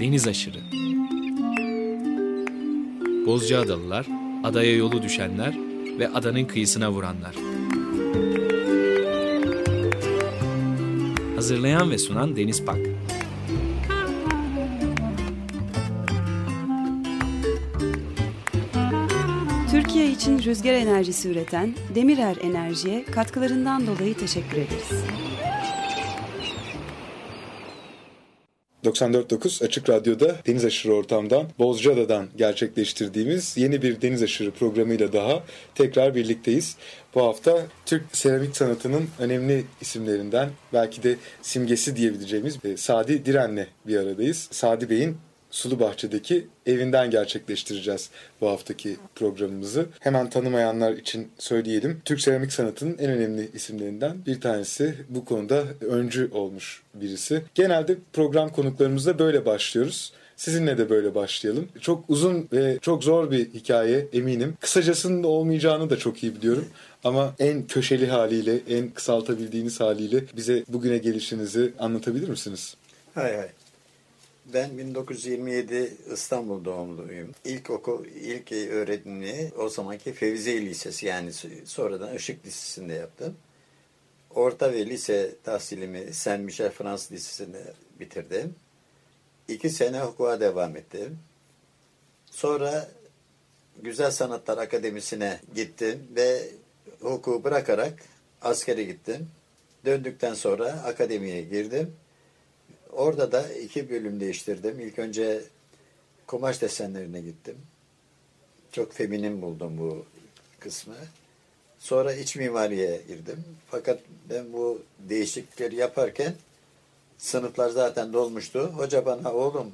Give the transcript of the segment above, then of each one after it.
Deniz aşırı. Bozcaadalılar, adaya yolu düşenler ve adanın kıyısına vuranlar. Hazırlayan ve sunan Deniz Pak. Türkiye için rüzgar enerjisi üreten Demirer Enerji'ye katkılarından dolayı teşekkür ederiz. 94.9 Açık Radyo'da Deniz Aşırı Ortam'dan Bozcaada'dan gerçekleştirdiğimiz yeni bir Deniz Aşırı programıyla daha tekrar birlikteyiz. Bu hafta Türk seramik sanatının önemli isimlerinden belki de simgesi diyebileceğimiz e, Sadi Diren'le bir aradayız. Sadi Bey'in Sulu Bahçe'deki evinden gerçekleştireceğiz bu haftaki programımızı. Hemen tanımayanlar için söyleyelim. Türk seramik sanatının en önemli isimlerinden bir tanesi. Bu konuda öncü olmuş birisi. Genelde program konuklarımızda böyle başlıyoruz. Sizinle de böyle başlayalım. Çok uzun ve çok zor bir hikaye eminim. Kısacasının olmayacağını da çok iyi biliyorum. Ama en köşeli haliyle, en kısaltabildiğiniz haliyle bize bugüne gelişinizi anlatabilir misiniz? Hay hay. Ben 1927 İstanbul doğumluyum. İlk okul, ilk öğretimini o zamanki Fevziye Lisesi yani sonradan Işık Lisesi'nde yaptım. Orta ve lise tahsilimi Saint Michel Fransız Lisesi'nde bitirdim. İki sene hukuka devam ettim. Sonra Güzel Sanatlar Akademisi'ne gittim ve hukuku bırakarak askere gittim. Döndükten sonra akademiye girdim. Orada da iki bölüm değiştirdim. İlk önce kumaş desenlerine gittim. Çok feminin buldum bu kısmı. Sonra iç mimariye girdim. Fakat ben bu değişiklikleri yaparken sınıflar zaten dolmuştu. Hoca bana oğlum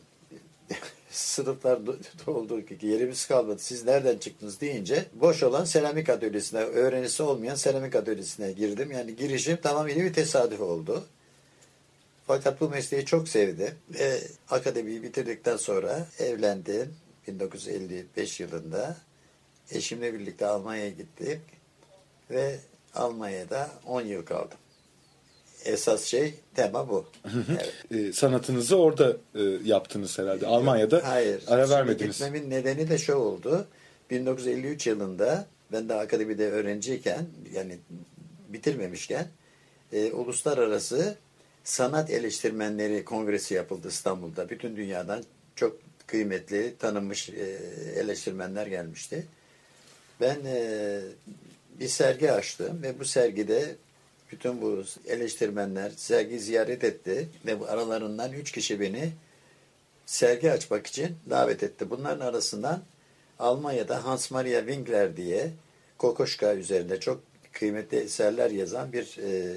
sınıflar doldu ki yerimiz kalmadı. Siz nereden çıktınız deyince boş olan seramik atölyesine, öğrencisi olmayan seramik atölyesine girdim. Yani girişim tamamıyla bir tesadüf oldu. Fakat bu mesleği çok sevdim ve akademiyi bitirdikten sonra evlendim 1955 yılında. Eşimle birlikte Almanya'ya gittik ve Almanya'da 10 yıl kaldım. Esas şey tema bu. Evet. e, sanatınızı orada e, yaptınız herhalde. Almanya'da Hayır, ara vermediniz. Gitmemin nedeni de şu oldu. 1953 yılında ben de akademide öğrenciyken yani bitirmemişken e, uluslararası sanat eleştirmenleri kongresi yapıldı İstanbul'da. Bütün dünyadan çok kıymetli, tanınmış e, eleştirmenler gelmişti. Ben e, bir sergi açtım ve bu sergide bütün bu eleştirmenler sergi ziyaret etti ve bu aralarından üç kişi beni sergi açmak için davet etti. Bunların arasından Almanya'da Hans Maria Winkler diye Kokoşka üzerinde çok kıymetli eserler yazan bir e,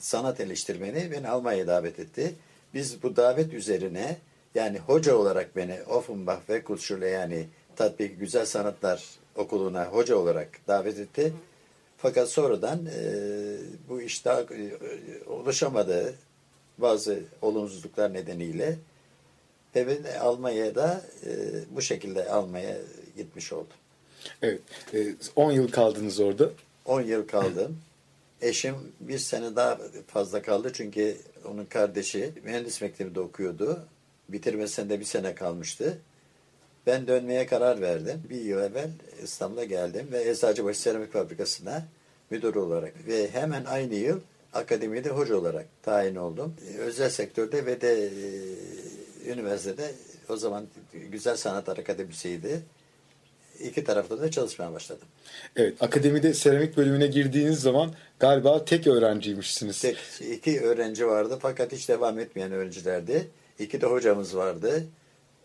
sanat eleştirmeni beni Almanya'ya davet etti. Biz bu davet üzerine yani hoca olarak beni Offenbach ve Kulturschule yani Tatbik Güzel Sanatlar Okulu'na hoca olarak davet etti. Fakat sonradan e, bu iş daha e, ulaşamadı bazı olumsuzluklar nedeniyle ve ben Almanya'da e, bu şekilde Almanya'ya gitmiş oldum. Evet. 10 e, yıl kaldınız orada. 10 yıl kaldım. Eşim bir sene daha fazla kaldı çünkü onun kardeşi mühendis mektebinde okuyordu. Bitirmesinde bir sene kalmıştı. Ben dönmeye karar verdim. Bir yıl evvel İstanbul'a geldim ve Eczacıbaşı Seramik Fabrikası'na müdür olarak ve hemen aynı yıl akademide hoca olarak tayin oldum. Özel sektörde ve de e, üniversitede o zaman Güzel Sanatlar Akademisi'ydi iki tarafta da çalışmaya başladım. Evet, akademide seramik bölümüne girdiğiniz zaman galiba tek öğrenciymişsiniz. Tek, iki öğrenci vardı fakat hiç devam etmeyen öğrencilerdi. İki de hocamız vardı.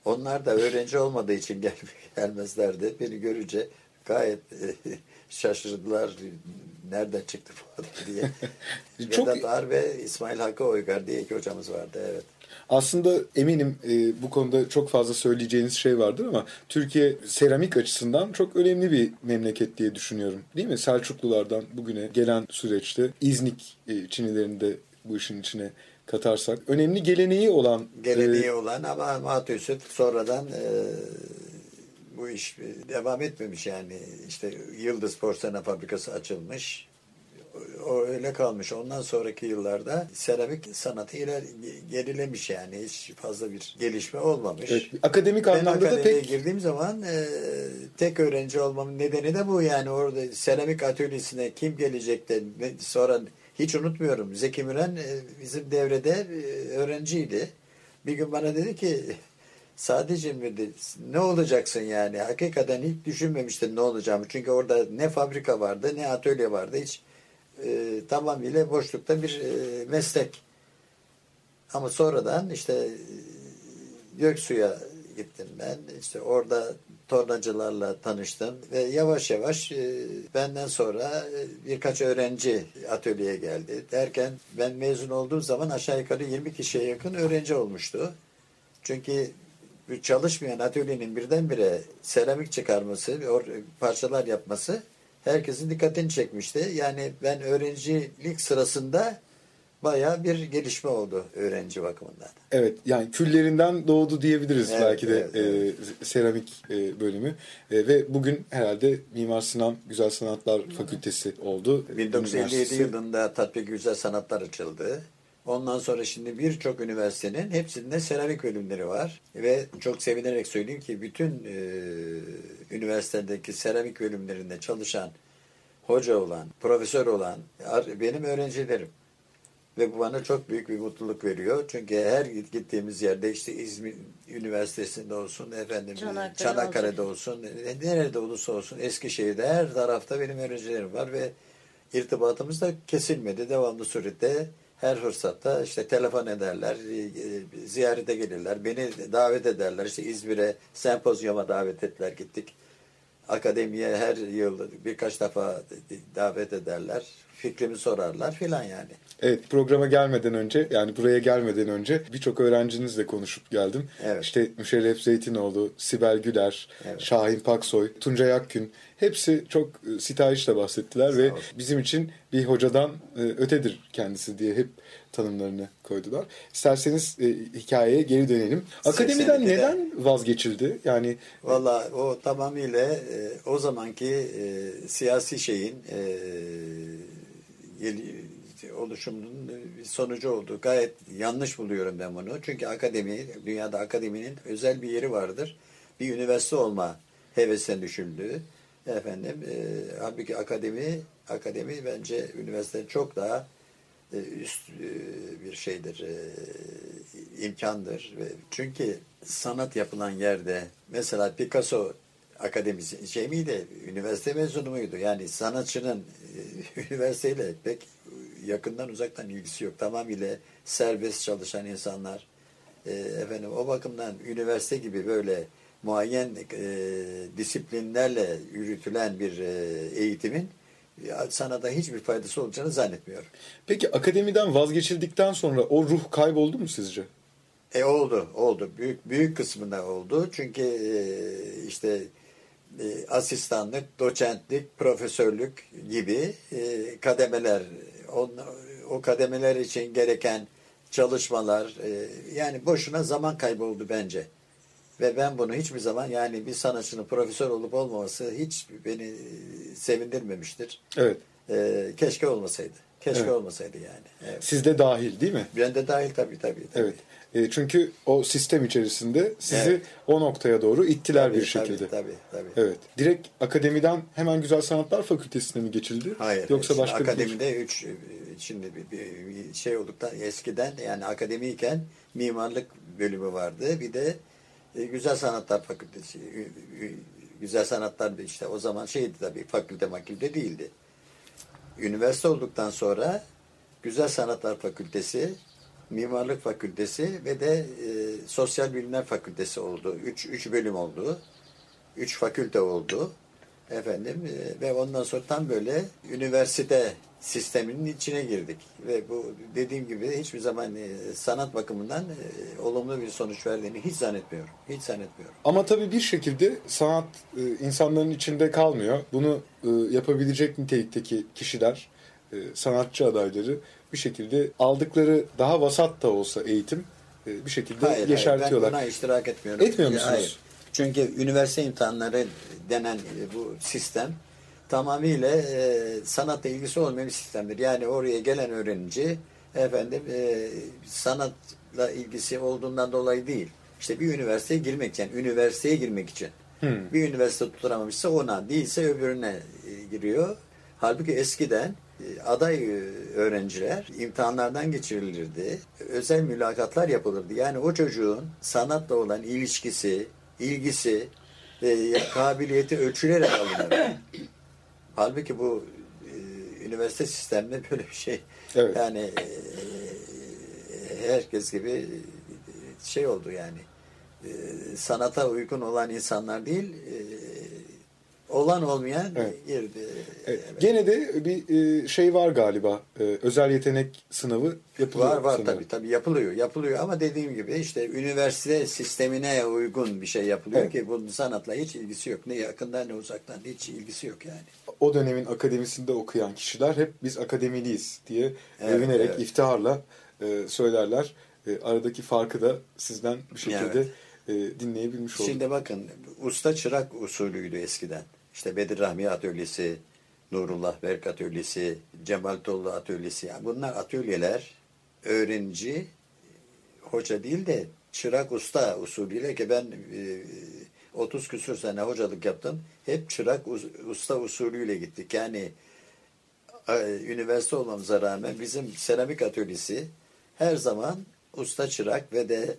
Onlar da öğrenci olmadığı için gel gelmezlerdi. Beni görünce gayet şaşırdılar. Nereden çıktı bu adam diye. Çok... Vedat Ar ve İsmail Hakkı Oygar diye iki hocamız vardı. Evet. Aslında eminim e, bu konuda çok fazla söyleyeceğiniz şey vardır ama Türkiye seramik açısından çok önemli bir memleket diye düşünüyorum. Değil mi? Selçuklulardan bugüne gelen süreçte İznik e, Çinilerinde bu işin içine katarsak önemli geleneği olan geleneği e, olan ama Mahat sonradan e, bu iş devam etmemiş yani işte Yıldız Porselen Fabrikası açılmış o öyle kalmış. Ondan sonraki yıllarda seramik sanatı iler gerilemiş yani. Hiç fazla bir gelişme olmamış. Evet, akademik Ben anlamda da pek girdiğim zaman e, tek öğrenci olmamın nedeni de bu yani orada seramik atölyesine kim gelecek de sonra hiç unutmuyorum Zeki Müren e, bizim devrede e, öğrenciydi. Bir gün bana dedi ki sadece mi dedi, ne olacaksın yani hakikaten hiç düşünmemiştim ne olacağımı çünkü orada ne fabrika vardı ne atölye vardı hiç e, tamamıyla boşlukta bir e, meslek ama sonradan işte e, Göksu'ya gittim ben. İşte orada tornacılarla tanıştım ve yavaş yavaş e, benden sonra e, birkaç öğrenci atölyeye geldi. Derken ben mezun olduğum zaman aşağı yukarı 20 kişiye yakın öğrenci olmuştu. Çünkü çalışmayan atölyenin birdenbire seramik çıkarması, or- parçalar yapması herkesin dikkatini çekmişti. Yani ben öğrencilik sırasında bayağı bir gelişme oldu öğrenci bakımından. evet yani küllerinden doğdu diyebiliriz Evet, belki de evet, e, seramik e, bölümü E, ve bugün herhalde Mimar Sinan Güzel Sanatlar Fakültesi oldu. 1957 Üniversitesi. yılında Tatbik Güzel Sanatlar açıldı. Ondan sonra şimdi birçok üniversitenin hepsinde seramik bölümleri var. Ve çok sevinerek söyleyeyim ki bütün e, üniversitedeki seramik bölümlerinde çalışan, hoca olan, profesör olan benim öğrencilerim. Ve bu bana çok büyük bir mutluluk veriyor. Çünkü her gittiğimiz yerde işte İzmir Üniversitesi'nde olsun, efendim Çanakkale Çanakkale'de olsun, e, nerede olursa olsun Eskişehir'de her tarafta benim öğrencilerim var ve irtibatımız da kesilmedi. Devamlı surette her fırsatta işte telefon ederler, e, e, ziyarete gelirler, beni davet ederler. İşte İzmir'e sempozyuma davet ettiler, gittik. Akademiye her yıl birkaç defa davet ederler. Fikrimi sorarlar filan yani. Evet programa gelmeden önce yani buraya gelmeden önce birçok öğrencinizle konuşup geldim. Evet. İşte Müşerref Zeytinoğlu, Sibel Güler, Evet. Şahin Paksoy, Tuncay Akgün hepsi çok e, sitayişle bahsettiler ve olsun. bizim için bir hocadan e, ötedir kendisi diye hep tanımlarını koydular. İsterseniz e, hikayeye geri dönelim. Akademiden 82'de. neden vazgeçildi? Yani Valla o tamamıyla e, o zamanki e, siyasi şeyin e, oluşumunun bir sonucu oldu. Gayet yanlış buluyorum ben bunu. Çünkü akademi, dünyada akademinin özel bir yeri vardır. Bir üniversite olma hevesine düşüldü. Efendim, e, halbuki akademi, akademi bence üniversiteden çok daha e, üst e, bir şeydir, e, imkandır. Çünkü sanat yapılan yerde mesela Picasso akademisi şey miydi, üniversite mezunu muydu? Yani sanatçının e, üniversiteyle pek yakından uzaktan ilgisi yok. Tamamıyla serbest çalışan insanlar. E, efendim o bakımdan üniversite gibi böyle muayyen e, disiplinlerle yürütülen bir e, eğitimin ya, sanata hiçbir faydası olacağını zannetmiyorum. peki akademiden vazgeçildikten sonra o ruh kayboldu mu sizce? E oldu, oldu. Büyük büyük kısmında oldu. Çünkü e, işte e, asistanlık, doçentlik, profesörlük gibi e, kademeler, on, o kademeler için gereken çalışmalar, e, yani boşuna zaman kaybı oldu bence. Ve ben bunu hiçbir zaman yani bir sanatçının profesör olup olmaması hiç beni e, sevindirmemiştir. Evet. E, keşke olmasaydı. Keşke Evet. olmasaydı yani. Evet. Sizde dahil değil mi? Ben de dahil tabii tabii. tabii. Evet. E, çünkü o sistem içerisinde sizi Evet. o noktaya doğru ittiler Tabii, bir şekilde. Tabii, tabii, tabii. Evet. Direkt akademiden hemen Güzel Sanatlar Fakültesine mi geçildi? Hayır. Yoksa şimdi başka bir akademide üç şimdi bir, bir şey olduktan eskiden yani akademiyken mimarlık bölümü vardı. Bir de e, Güzel Sanatlar Fakültesi. Güzel Sanatlar da işte o zaman şeydi tabii fakülte makülte değildi. Üniversite olduktan sonra Güzel Sanatlar Fakültesi, Mimarlık Fakültesi ve de e, Sosyal Bilimler Fakültesi oldu. Üç, üç bölüm oldu. Üç fakülte oldu. Efendim e, ve ondan sonra tam böyle üniversite sisteminin içine girdik. Ve bu dediğim gibi hiçbir zaman e, sanat bakımından e, olumlu bir sonuç verdiğini hiç zannetmiyorum. Hiç zannetmiyorum. Ama tabii bir şekilde sanat e, insanların içinde kalmıyor. Bunu e, yapabilecek nitelikteki kişiler, e, sanatçı adayları bir şekilde aldıkları daha vasat da olsa eğitim e, bir şekilde Hayır, hayır, yeşertiyorlar. ben buna iştirak etmiyorum. Etmiyor musunuz? Hayır. Çünkü üniversite imtihanları denen e, bu sistem tamamıyla e, sanatla ilgisi olmayan bir sistemdir. Yani oraya gelen öğrenci efendim e, sanatla ilgisi olduğundan dolayı değil. İşte bir üniversiteye girmek için, yani üniversiteye girmek için. Hmm. Bir üniversite tutturamamışsa ona, değilse öbürüne e, giriyor. Halbuki eskiden aday e, öğrenciler imtihanlardan geçirilirdi. Özel mülakatlar yapılırdı. Yani o çocuğun sanatla olan ilişkisi, ilgisi, e, kabiliyeti ölçülerek alınırdı. Halbuki bu e, üniversite sisteminde böyle bir şey. Evet. Yani e, herkes gibi e, şey oldu yani. E, sanata uygun olan insanlar değil, e, olan olmayan Evet. girdi. Evet. Evet. Gene de bir e, şey var galiba. E, özel yetenek sınavı yapılıyor. Var var tabii tabii yapılıyor yapılıyor ama dediğim gibi işte üniversite sistemine uygun bir şey yapılıyor Evet. ki bunun sanatla hiç ilgisi yok. Ne yakından ne uzaktan hiç ilgisi yok yani. O dönemin akademisinde okuyan kişiler hep biz akademiliyiz diye Evet, övünerek, evet. iftiharla e, söylerler. Aradaki farkı da sizden bir şekilde Evet. e, dinleyebilmiş olduk. Şimdi bakın usta çırak usulüydü eskiden. İşte Bedir Rahmi Atölyesi, Nurullah Berk Atölyesi, Cemal Tollu Atölyesi. Yani bunlar atölyeler öğrenci hoca değil de çırak usta usulüyle ki ben e, 30 küsür sene hocalık yaptım. Hep çırak us- usta usulüyle gittik. Yani e, üniversite olmamıza rağmen bizim seramik atölyesi her zaman usta çırak ve de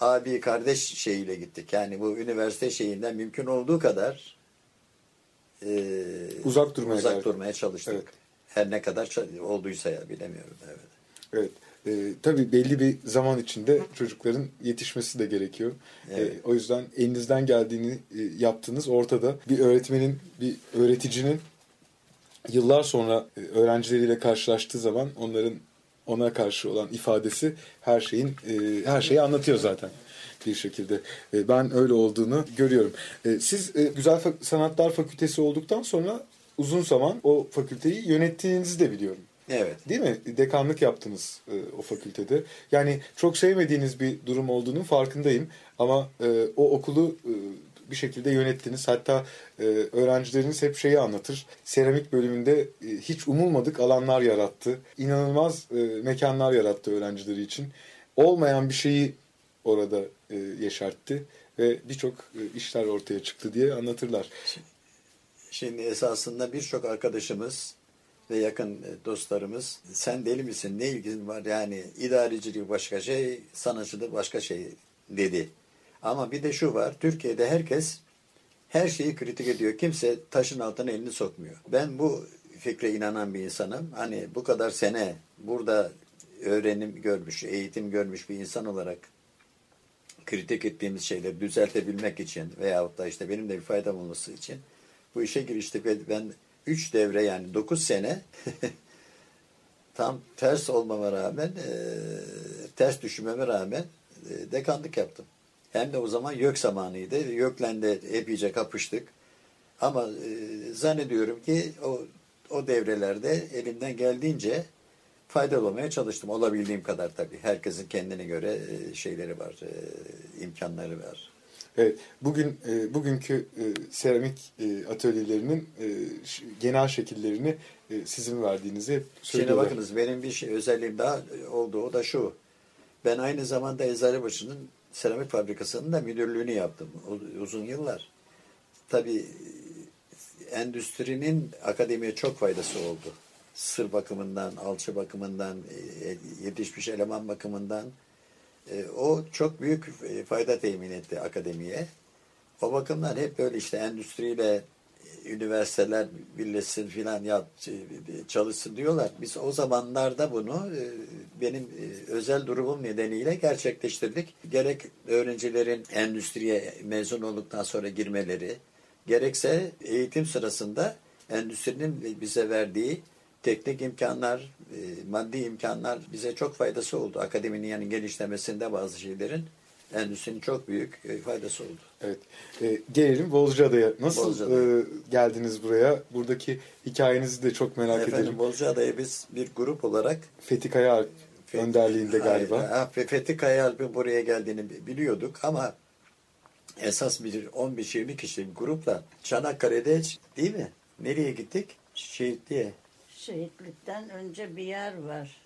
abi kardeş şeyiyle gittik. Yani bu üniversite şeyinden mümkün olduğu kadar e, Uzak durmaya uzak durmaya çalıştık. Evet. Her ne kadar olduysa ya bilemiyorum. Evet. Evet. E, tabii belli bir zaman içinde çocukların yetişmesi de gerekiyor. Evet. E, o yüzden elinizden geldiğini e, yaptınız. Ortada bir öğretmenin, bir öğreticinin yıllar sonra e, öğrencileriyle karşılaştığı zaman onların ona karşı olan ifadesi her şeyin e, her şeyi anlatıyor zaten bir şekilde. E, ben öyle olduğunu görüyorum. E, siz e, Güzel Sanatlar Fakültesi olduktan sonra uzun zaman o fakülteyi yönettiğinizi de biliyorum. Evet. Değil mi? Dekanlık yaptınız e, o fakültede. Yani çok sevmediğiniz bir durum olduğunun farkındayım. Ama e, o okulu e, bir şekilde yönettiniz. Hatta e, öğrencileriniz hep şeyi anlatır. Seramik bölümünde e, hiç umulmadık alanlar yarattı. İnanılmaz e, mekanlar yarattı öğrencileri için. Olmayan bir şeyi orada e, yeşertti ve birçok e, işler ortaya çıktı diye anlatırlar. Şimdi esasında birçok arkadaşımız ve yakın e, dostlarımız sen deli misin ne ilgin var yani idarecilik başka şey sanatçılık başka şey dedi. Ama bir de şu var Türkiye'de herkes her şeyi kritik ediyor. Kimse taşın altına elini sokmuyor. Ben bu fikre inanan bir insanım. Hani bu kadar sene burada öğrenim görmüş, eğitim görmüş bir insan olarak kritik ettiğimiz şeyleri düzeltebilmek için veyahut da işte benim de bir faydam olması için bu işe giriştik ve ben 3 devre yani 9 sene tam ters olmama rağmen e, ters düşünmeme rağmen e, dekanlık yaptım. Hem de o zaman YÖK zamanıydı. YÖK'le epeyce kapıştık. Ama e, zannediyorum ki o, o devrelerde elimden geldiğince faydalı olmaya çalıştım. Olabildiğim kadar tabii. Herkesin kendine göre e, şeyleri var, e, imkanları var. Evet, bugün e, bugünkü e, seramik e, atölyelerinin e, genel şekillerini e, sizin verdiğinizi hep Şimdi söylüyorlar. bakınız benim bir şey, özelliğim daha oldu. O da şu. Ben aynı zamanda Eczacıbaşı'nın seramik fabrikasının da müdürlüğünü yaptım. Uzun yıllar. Tabii endüstrinin akademiye çok faydası oldu. Sır bakımından, alçı bakımından, e, yetişmiş eleman bakımından. E, O çok büyük e, fayda temin etti akademiye. O bakımdan hep böyle işte endüstriyle e, üniversiteler birleşsin filan ya e, çalışsın diyorlar. Biz o zamanlarda bunu e, benim e, özel durumum nedeniyle gerçekleştirdik. Gerek öğrencilerin endüstriye mezun olduktan sonra girmeleri, gerekse eğitim sırasında endüstrinin bize verdiği teknik imkanlar, e, maddi imkanlar bize çok faydası oldu. Akademinin yani genişlemesinde bazı şeylerin endüstrinin çok büyük e, faydası oldu. Evet. E, gelelim Bozcaada'ya. Nasıl Bozcaada'ya. e, geldiniz buraya? Buradaki hikayenizi de çok merak Efendim ederim. Bozcaada'ya biz bir grup olarak Fethi Kaya önderliğinde galiba. Hayır, ha, Fe- Fethi Kayaalp'in buraya geldiğini bi- biliyorduk ama esas bir 15-20 kişilik grupla Çanakkale'de değil mi? Nereye gittik? Şehitliğe. Şehitlikten önce bir yer var.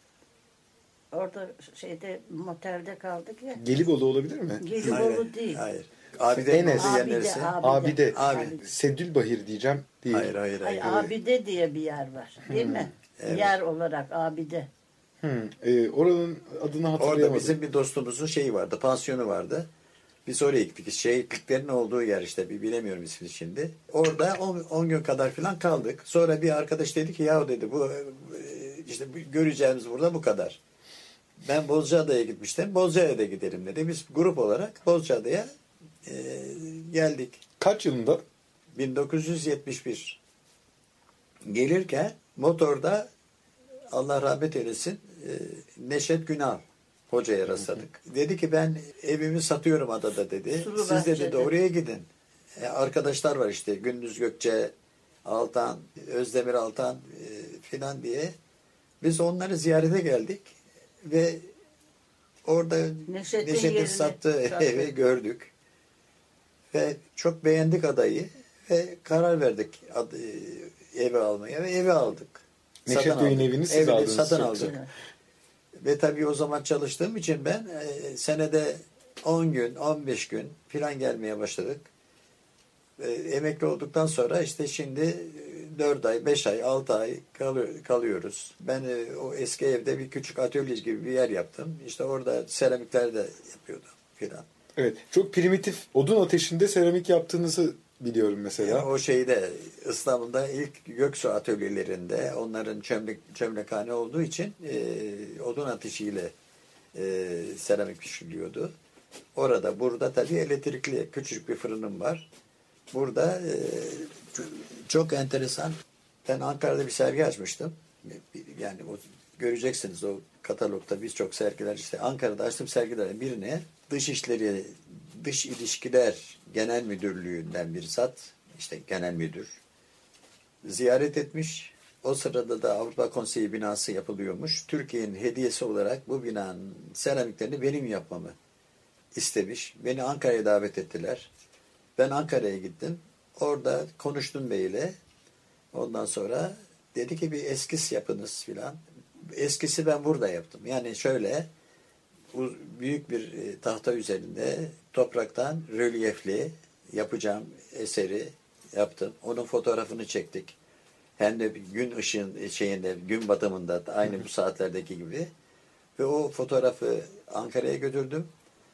Orada şeyde motelde kaldık ya. Gelibolu olabilir mi? Gelibolu değil. Hayır. Abide'nin Enes. Abide? Abide. abide. Abide. Sedülbahir diyeceğim. Değil. Hayır hayır Ay, hayır. abide diye bir yer var. Değil mi? evet. Yer olarak abide. Hı, e, oranın adını hatırlayamadım. Orada bizim bir dostumuzun şeyi vardı, pansiyonu vardı. Biz oraya gittik. Şehitliklerin olduğu yer işte, bir bilemiyorum ismini şimdi. Orada 10 gün kadar falan kaldık. Sonra bir arkadaş dedi ki, ya dedi bu işte göreceğimiz burada bu kadar. Ben Bozcaada'ya gitmiştim. Bozcaada'ya da gidelim dedi. Biz grup olarak Bozcaada'ya e, geldik. Kaç yılında? 1971 gelirken motorda Allah rahmet eylesin e, Neşet Günal hocaya rastladık. Dedi ki ben evimi satıyorum adada dedi. Sulu Siz de dedi Bahçe'de. oraya gidin. E, arkadaşlar var işte Gündüz Gökçe, Altan, Özdemir Altan e, filan diye. Biz onları ziyarete geldik ve orada Neşet'in Neşet'in sattığı sattı. evi gördük. Ve çok beğendik adayı ve karar verdik ad- e, evi almaya ve evi aldık. Neşet Bey'in evini siz Evini aldınız. Satın aldık. güzel. Ve tabii o zaman çalıştığım için ben e, senede 10 gün, 15 gün filan gelmeye başladık. E, emekli olduktan sonra işte şimdi 4 ay, 5 ay, 6 ay kalıyor- kalıyoruz. Ben e, o eski evde bir küçük atölye gibi bir yer yaptım. İşte orada seramikler de yapıyordum filan. Evet. Çok primitif odun ateşinde seramik yaptığınızı biliyorum mesela. Yani o şeyde İstanbul'da ilk Göksu atölyelerinde onların çömlek, çömlekhane olduğu için e, odun ateşiyle e, seramik pişiriliyordu. Orada burada tabii elektrikli küçücük bir fırınım var. Burada e, çok enteresan. Ben Ankara'da bir sergi açmıştım. Yani o, göreceksiniz o katalogda birçok sergiler işte Ankara'da açtığım sergilerin birine Dışişleri Dış İlişkiler Genel Müdürlüğü'nden bir zat işte genel müdür ziyaret etmiş. O sırada da Avrupa Konseyi binası yapılıyormuş. Türkiye'nin hediyesi olarak bu binanın seramiklerini benim yapmamı istemiş. Beni Ankara'ya davet ettiler. Ben Ankara'ya gittim. Orada konuştum beyle. Ondan sonra dedi ki bir eskis yapınız filan. Eskisi ben burada yaptım. Yani şöyle büyük bir e, tahta üzerinde topraktan rölyefli yapacağım eseri yaptım. Onun fotoğrafını çektik. Hem de gün ışığın şeyinde, gün batımında da aynı bu saatlerdeki gibi. Ve o fotoğrafı Ankara'ya götürdüm.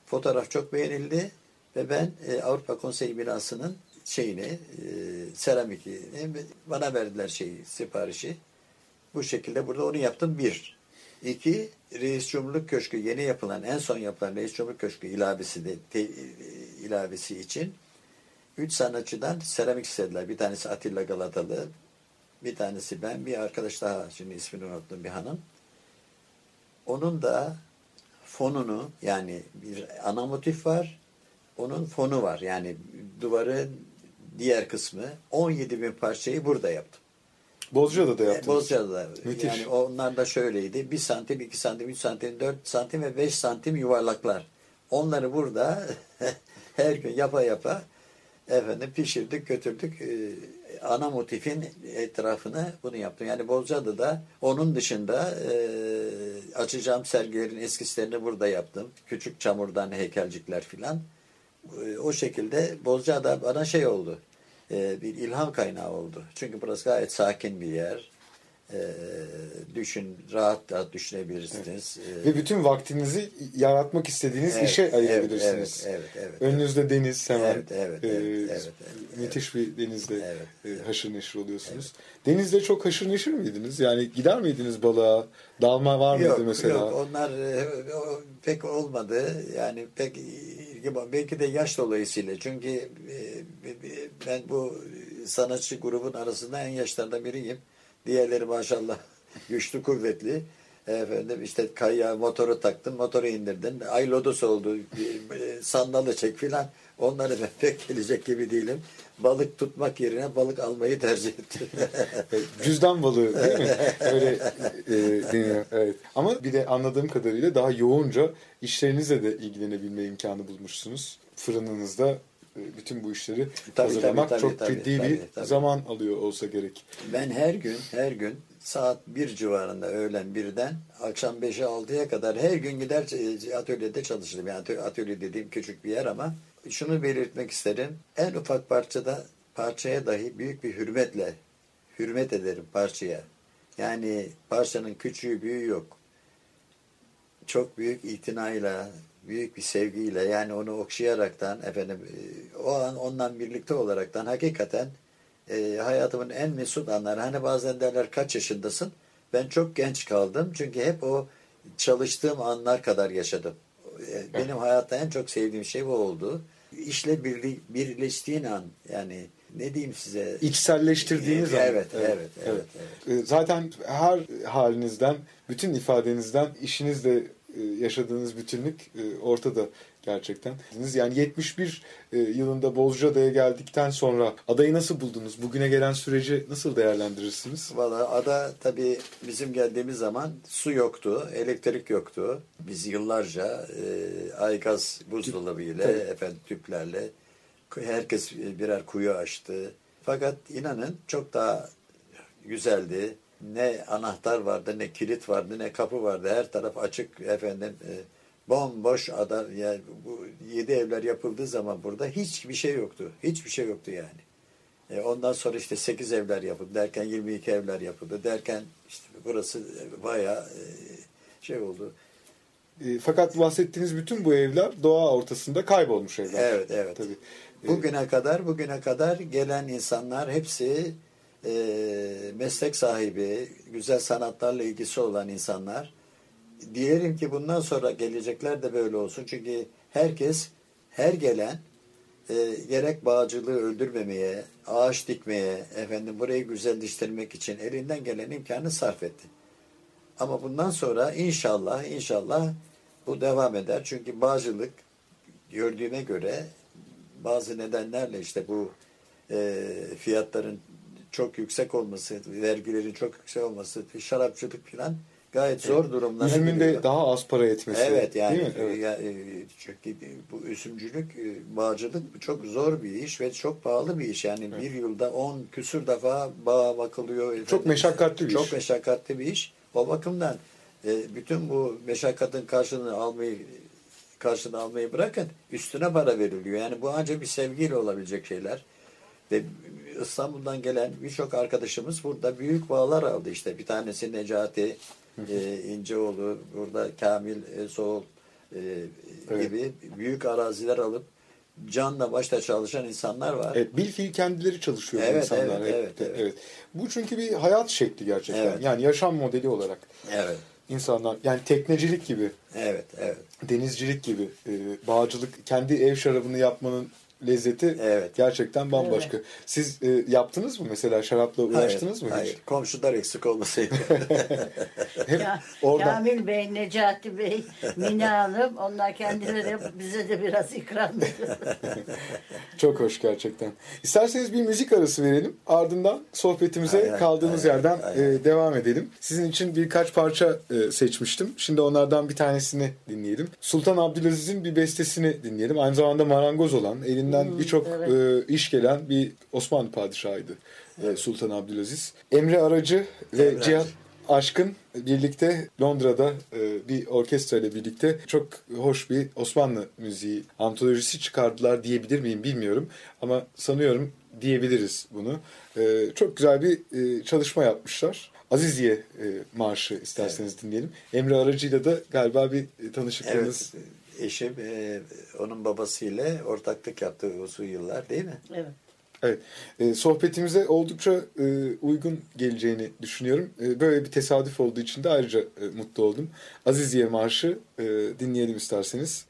Fotoğraf çok beğenildi ve ben e, Avrupa Konseyi binasının şeyini, e, seramikini bana verdiler şeyi, siparişi. Bu şekilde burada onu yaptım bir. İki, Reis Cumhurluk Köşkü yeni yapılan, en son yapılan Reis Cumhurluk Köşkü ilavesi, de, te- ilavesi için üç sanatçıdan seramik istediler. Bir tanesi Atilla Galatalı, bir tanesi ben, bir arkadaş daha, şimdi ismini unuttum bir hanım. Onun da fonunu yani bir ana motif var, onun fonu var. Yani duvarın diğer kısmı 17 bin parçayı burada yaptım. Bozcaada'da yaptınız. Bozcaada'da. Müthiş. Yani onlar da şöyleydi. 1 santim, 2 santim, 3 santim, 4 santim ve 5 santim yuvarlaklar. Onları burada her gün yapa yapa efendim pişirdik, götürdük. Ee, ana motifin etrafını bunu yaptım. Yani Bozcaada'da onun dışında e, açacağım sergilerin eskislerini burada yaptım. Küçük çamurdan heykelcikler filan. E, o şekilde Bozcaada bana şey oldu. E, bir ilham kaynağı oldu. Çünkü burası gayet sakin bir yer. E, düşün, rahat rahat düşünebilirsiniz. E, Ve bütün vaktinizi yaratmak istediğiniz Evet, işe ayırabilirsiniz. evet, evet, evet, evet. Önünüzde deniz hemen. Evet, evet, Ee, evet, evet, evet, müthiş bir denizde Evet, e, haşır neşir oluyorsunuz. Denizde çok haşır neşir miydiniz? Yani gider miydiniz balığa? Dalma var mıydı yok, mesela? Yok, onlar e, o pek olmadı. Yani pek ilgi belki de yaş dolayısıyla. Çünkü e, ben bu sanatçı grubun arasında en yaşlardan biriyim. Diğerleri maşallah güçlü, kuvvetli. Efendim işte kayaya motoru taktın, motoru indirdin. Ay lodos oldu, e, sandalı çek filan. Onları ben pek gelecek gibi değilim. Balık tutmak yerine balık almayı tercih ettim. Evet, Cüzdan balığı değil mi? Öyle e, deniyor. Evet. Ama bir de anladığım kadarıyla daha yoğunca işlerinizle de ilgilenebilme imkanı bulmuşsunuz. Fırınınızda e, bütün bu işleri Tabii, hazırlamak tabii, çok tabii, ciddi tabii, bir tabii. zaman alıyor olsa gerek. Ben her gün her gün saat 1 civarında öğlen 1'den akşam 5'e 6'ya kadar her gün gider e, atölyede çalışırım. Yani atö- atölye dediğim küçük bir yer ama şunu belirtmek isterim. En ufak parçada parçaya dahi büyük bir hürmetle hürmet ederim parçaya. Yani parçanın küçüğü büyüğü yok. Çok büyük itinayla, büyük bir sevgiyle yani onu okşayaraktan efendim e, o an ondan birlikte olaraktan hakikaten e, hayatımın en mesut anları. Hani bazen derler kaç yaşındasın? Ben çok genç kaldım. Çünkü hep o çalıştığım anlar kadar yaşadım. E, Benim hayatta en çok sevdiğim şey bu oldu. İşle birli, birleştiğin an yani ne diyeyim size? İçselleştirdiğiniz zaman. Evet, evet, evet, evet. E, Zaten her halinizden, bütün ifadenizden, işinizle yaşadığınız bütünlük e, ortada gerçekten. Yani 71 e, yılında Bozcaada'ya geldikten sonra adayı nasıl buldunuz? Bugüne gelen süreci nasıl değerlendirirsiniz? Valla ada tabii bizim geldiğimiz zaman su yoktu, elektrik yoktu. Biz yıllarca e, aygaz buzdolabı ile, Tabii. efendim tüplerle herkes birer kuyu açtı. Fakat inanın çok daha güzeldi. Ne anahtar vardı, ne kilit vardı, ne kapı vardı. Her taraf açık efendim. E, bomboş ada. Yani bu yedi evler yapıldığı zaman burada hiçbir şey yoktu. Hiçbir şey yoktu yani. E, ondan sonra işte 8 evler yapıldı derken 22 evler yapıldı derken işte burası bayağı e, şey oldu. E, Fakat bahsettiğiniz bütün bu evler doğa ortasında kaybolmuş evler. Evet evet. Tabii. E, Bugüne kadar bugüne kadar gelen insanlar hepsi e, meslek sahibi, güzel sanatlarla ilgisi olan insanlar. Diyelim ki bundan sonra gelecekler de böyle olsun. Çünkü herkes her gelen e, gerek bağcılığı öldürmemeye, ağaç dikmeye, efendim burayı güzelleştirmek için elinden gelen imkanı sarf etti. Ama bundan sonra inşallah inşallah bu devam eder. Çünkü bağcılık gördüğüme göre bazı nedenlerle işte bu e, fiyatların çok yüksek olması, vergilerin çok yüksek olması, şarapçılık falan gayet zor durumlara Üzümün giriyor. de daha az para etmesi. Evet yani, Değil mi? Evet. ya, e, çünkü bu üzümcülük, e, bağcılık çok zor bir iş ve çok pahalı bir iş. Yani bir yılda 10 küsür defa bağ bakılıyor. efendim. meşakkatli bir çok iş. meşakkatli bir iş. O bakımdan e, bütün bu meşakkatin karşılığını almayı karşılığını almayı bırakın üstüne para veriliyor. Yani bu ancak bir sevgiyle olabilecek şeyler. Ve İstanbul'dan gelen birçok arkadaşımız burada büyük bağlar aldı işte. Bir tanesi Necati e, İnceoğlu, burada Kamil e, Soğul e, Evet. gibi büyük araziler alıp canla başla çalışan insanlar var. Evet, bilfiil kendileri çalışıyor Evet, insanlar. evet, evet, de, evet. Bu çünkü bir hayat şekli gerçekten. Evet. Yani yaşam modeli olarak Evet, insanlar yani teknecilik gibi, evet, evet. denizcilik gibi, e, bağcılık, kendi ev şarabını yapmanın lezzeti Evet. gerçekten bambaşka. Siz e, yaptınız mı mesela şarapla uğraştınız mı hayır. hiç? Komşular eksik olmasaydı. Hep Ya, oradan Kamil Bey, Necati Bey, Mine Hanım onlar kendileri bize de biraz ikram ediyor. çok hoş gerçekten. İsterseniz bir müzik arası verelim. Ardından sohbetimize Aynen, kaldığımız aynen, yerden aynen. e, devam edelim. Sizin için birkaç parça e, seçmiştim. Şimdi onlardan bir tanesini dinleyelim. Sultan Abdülaziz'in bir bestesini dinleyelim. Aynı zamanda marangoz olan, elinden birçok evet. e, iş gelen bir Osmanlı padişahıydı e, Sultan Abdülaziz. Emre Aracı ve Emre Cihat. Aşkın birlikte Londra'da e, bir orkestra ile birlikte çok hoş bir Osmanlı müziği antolojisi çıkardılar diyebilir miyim bilmiyorum ama sanıyorum diyebiliriz bunu. E, çok güzel bir e, çalışma yapmışlar. Aziziye e, Marşı isterseniz dinleyelim. Emre Aracı'yla da galiba bir tanışıklığınız evet. Eşim e, onun babasıyla ortaklık yaptı uzun yıllar değil mi? Evet. Evet. E, sohbetimize oldukça e, uygun geleceğini düşünüyorum. E, böyle bir tesadüf olduğu için de ayrıca e, mutlu oldum. Aziziye Marşı e, dinleyelim isterseniz.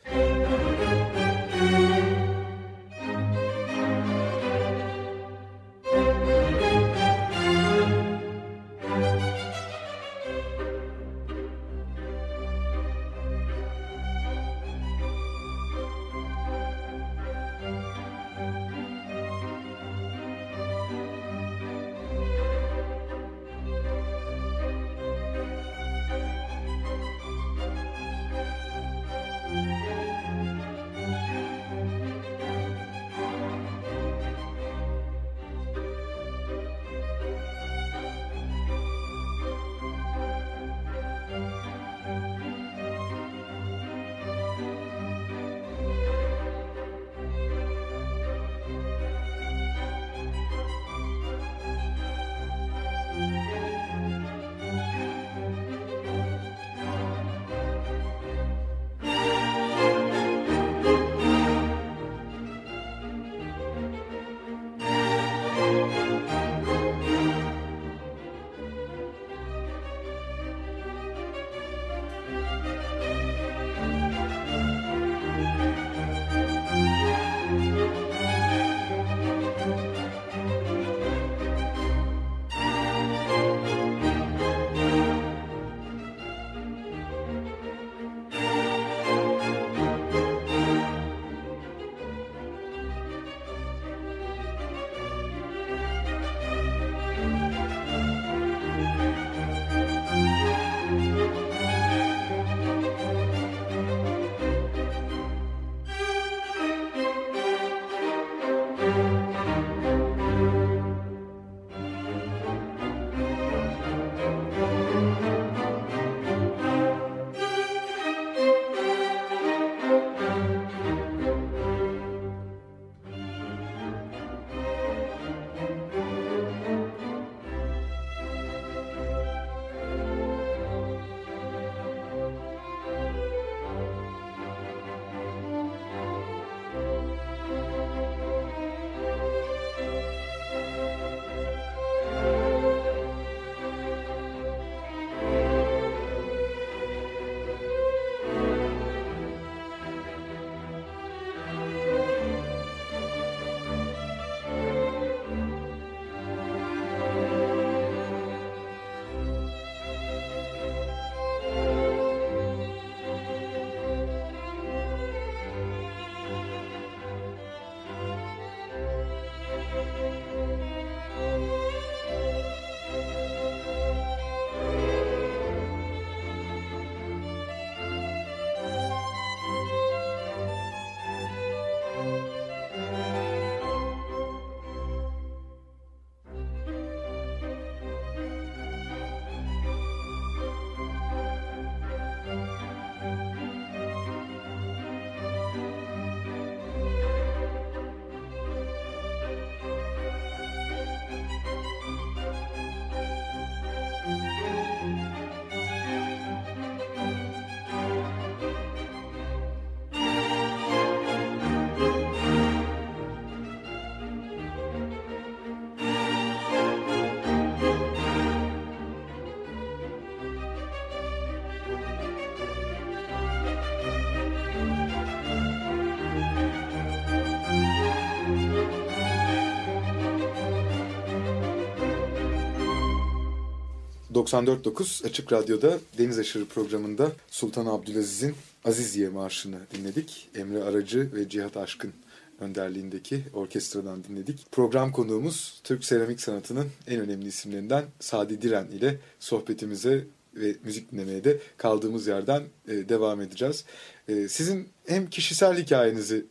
94.9 Açık Radyo'da Deniz Aşırı programında Sultan Abdülaziz'in Aziziye Marşı'nı dinledik. Emre Aracı ve Cihat Aşkın önderliğindeki orkestradan dinledik. Program konuğumuz Türk seramik sanatının en önemli isimlerinden Sadi Diren ile sohbetimize ve müzik dinlemeye de kaldığımız yerden e, devam edeceğiz. E, sizin hem kişisel hikayenizi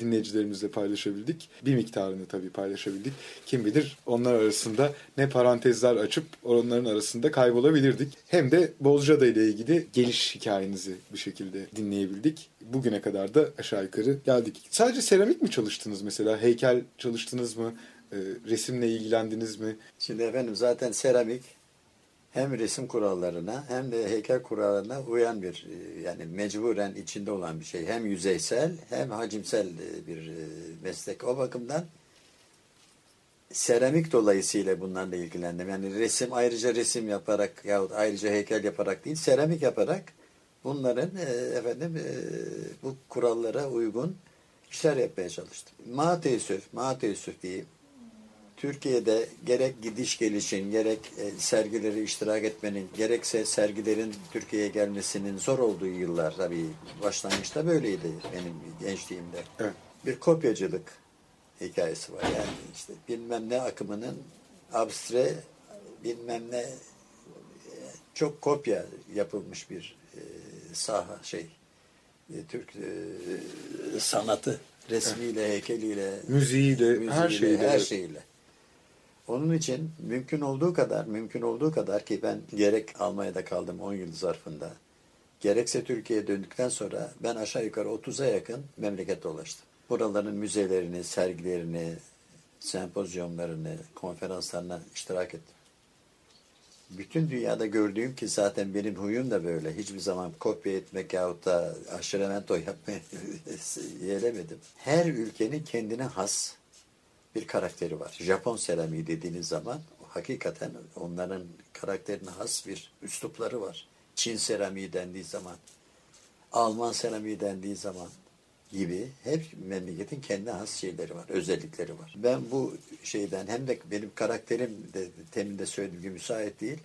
dinleyicilerimizle paylaşabildik. Bir miktarını tabii paylaşabildik. Kim bilir onlar arasında ne parantezler açıp onların arasında kaybolabilirdik. Hem de Bozcaada ile ilgili geliş hikayenizi bir şekilde dinleyebildik. Bugüne kadar da aşağı yukarı geldik. Sadece seramik mi çalıştınız mesela? Heykel çalıştınız mı? E, resimle ilgilendiniz mi? Şimdi efendim zaten seramik hem resim kurallarına hem de heykel kurallarına uyan bir e, yani mecburen içinde olan bir şey. Hem yüzeysel hem hacimsel e, bir e, meslek. O bakımdan seramik dolayısıyla bunlarla ilgilendim. Yani resim ayrıca resim yaparak yahut ayrıca heykel yaparak değil, seramik yaparak bunların efendim bu kurallara uygun işler yapmaya çalıştım. Ma teessüf, ma teessüf diyeyim. Türkiye'de gerek gidiş gelişin, gerek e, sergileri iştirak etmenin, gerekse sergilerin Türkiye'ye gelmesinin zor olduğu yıllar tabii başlangıçta böyleydi benim gençliğimde. Evet. Bir kopyacılık hikayesi var. Yani işte bilmem ne akımının abstre bilmem ne e, çok kopya yapılmış bir e, saha şey Türk sanatı resmiyle, heykeliyle, Müziğiyle, her şeyle. her şeyle. Onun için mümkün olduğu kadar, mümkün olduğu kadar ki ben gerek Almanya'da kaldım 10 yıl zarfında, gerekse Türkiye'ye döndükten sonra ben aşağı yukarı 30'a yakın memleket dolaştım. Buraların müzelerini, sergilerini, sempozyumlarını, konferanslarına iştirak ettim. Bütün dünyada gördüğüm ki zaten benim huyum da böyle. Hiçbir zaman kopya etmek yahut da aşıremento yapmayı yeğlemedim. Her ülkenin kendine has bir karakteri var. Japon seramiği dediğiniz zaman hakikaten onların karakterine has bir üslupları var. Çin seramiği dendiği zaman, Alman seramiği dendiği zaman gibi hep memleketin kendi has şeyleri var, özellikleri var. Ben bu şeyden hem de benim karakterim de temin de söylediğim gibi müsait değil.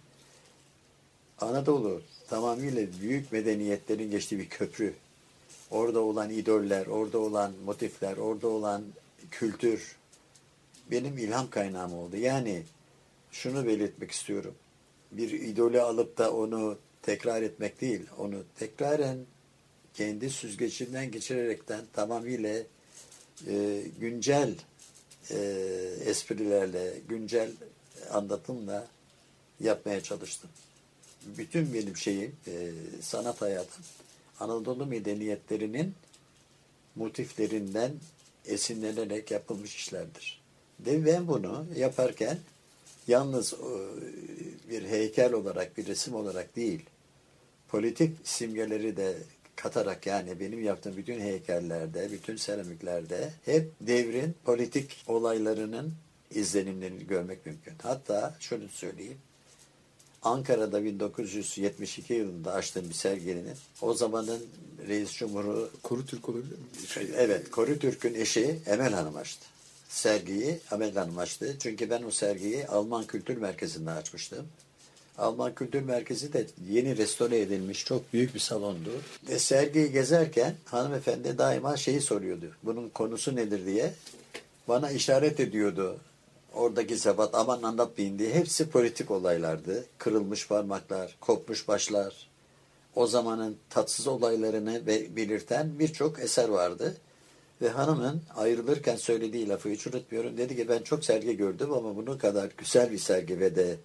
Anadolu tamamıyla büyük medeniyetlerin geçtiği bir köprü. Orada olan idoller, orada olan motifler, orada olan kültür, benim ilham kaynağım oldu. Yani şunu belirtmek istiyorum. Bir idole alıp da onu tekrar etmek değil, onu tekraren kendi süzgecinden geçirerekten tamamıyla e, güncel e, esprilerle, güncel anlatımla yapmaya çalıştım. Bütün benim şeyim, e, sanat hayatım, Anadolu medeniyetlerinin motiflerinden esinlenerek yapılmış işlerdir. Ve ben bunu yaparken yalnız e, bir heykel olarak, bir resim olarak değil, politik simgeleri de katarak yani benim yaptığım bütün heykellerde, bütün seramiklerde hep devrin politik olaylarının izlenimlerini görmek mümkün. Hatta şunu söyleyeyim. Ankara'da 1972 yılında açtığım bir serginin o zamanın reis cumhuru Koru Türk olabilir mi? Şey, evet Koru Türk'ün eşi Emel Hanım açtı sergiyi Amel Hanım açtı. Çünkü ben o sergiyi Alman Kültür Merkezi'nde açmıştım. Alman Kültür Merkezi de yeni restore edilmiş çok büyük bir salondu. Ve sergiyi gezerken hanımefendi daima şeyi soruyordu. Bunun konusu nedir diye. Bana işaret ediyordu. Oradaki sebat aman anlatmayın diye. Hepsi politik olaylardı. Kırılmış parmaklar, kopmuş başlar. O zamanın tatsız olaylarını belirten birçok eser vardı. Ve hanımın ayrılırken söylediği lafı hiç unutmuyorum. Dedi ki ben çok sergi gördüm ama bunun kadar güzel bir sergi ve de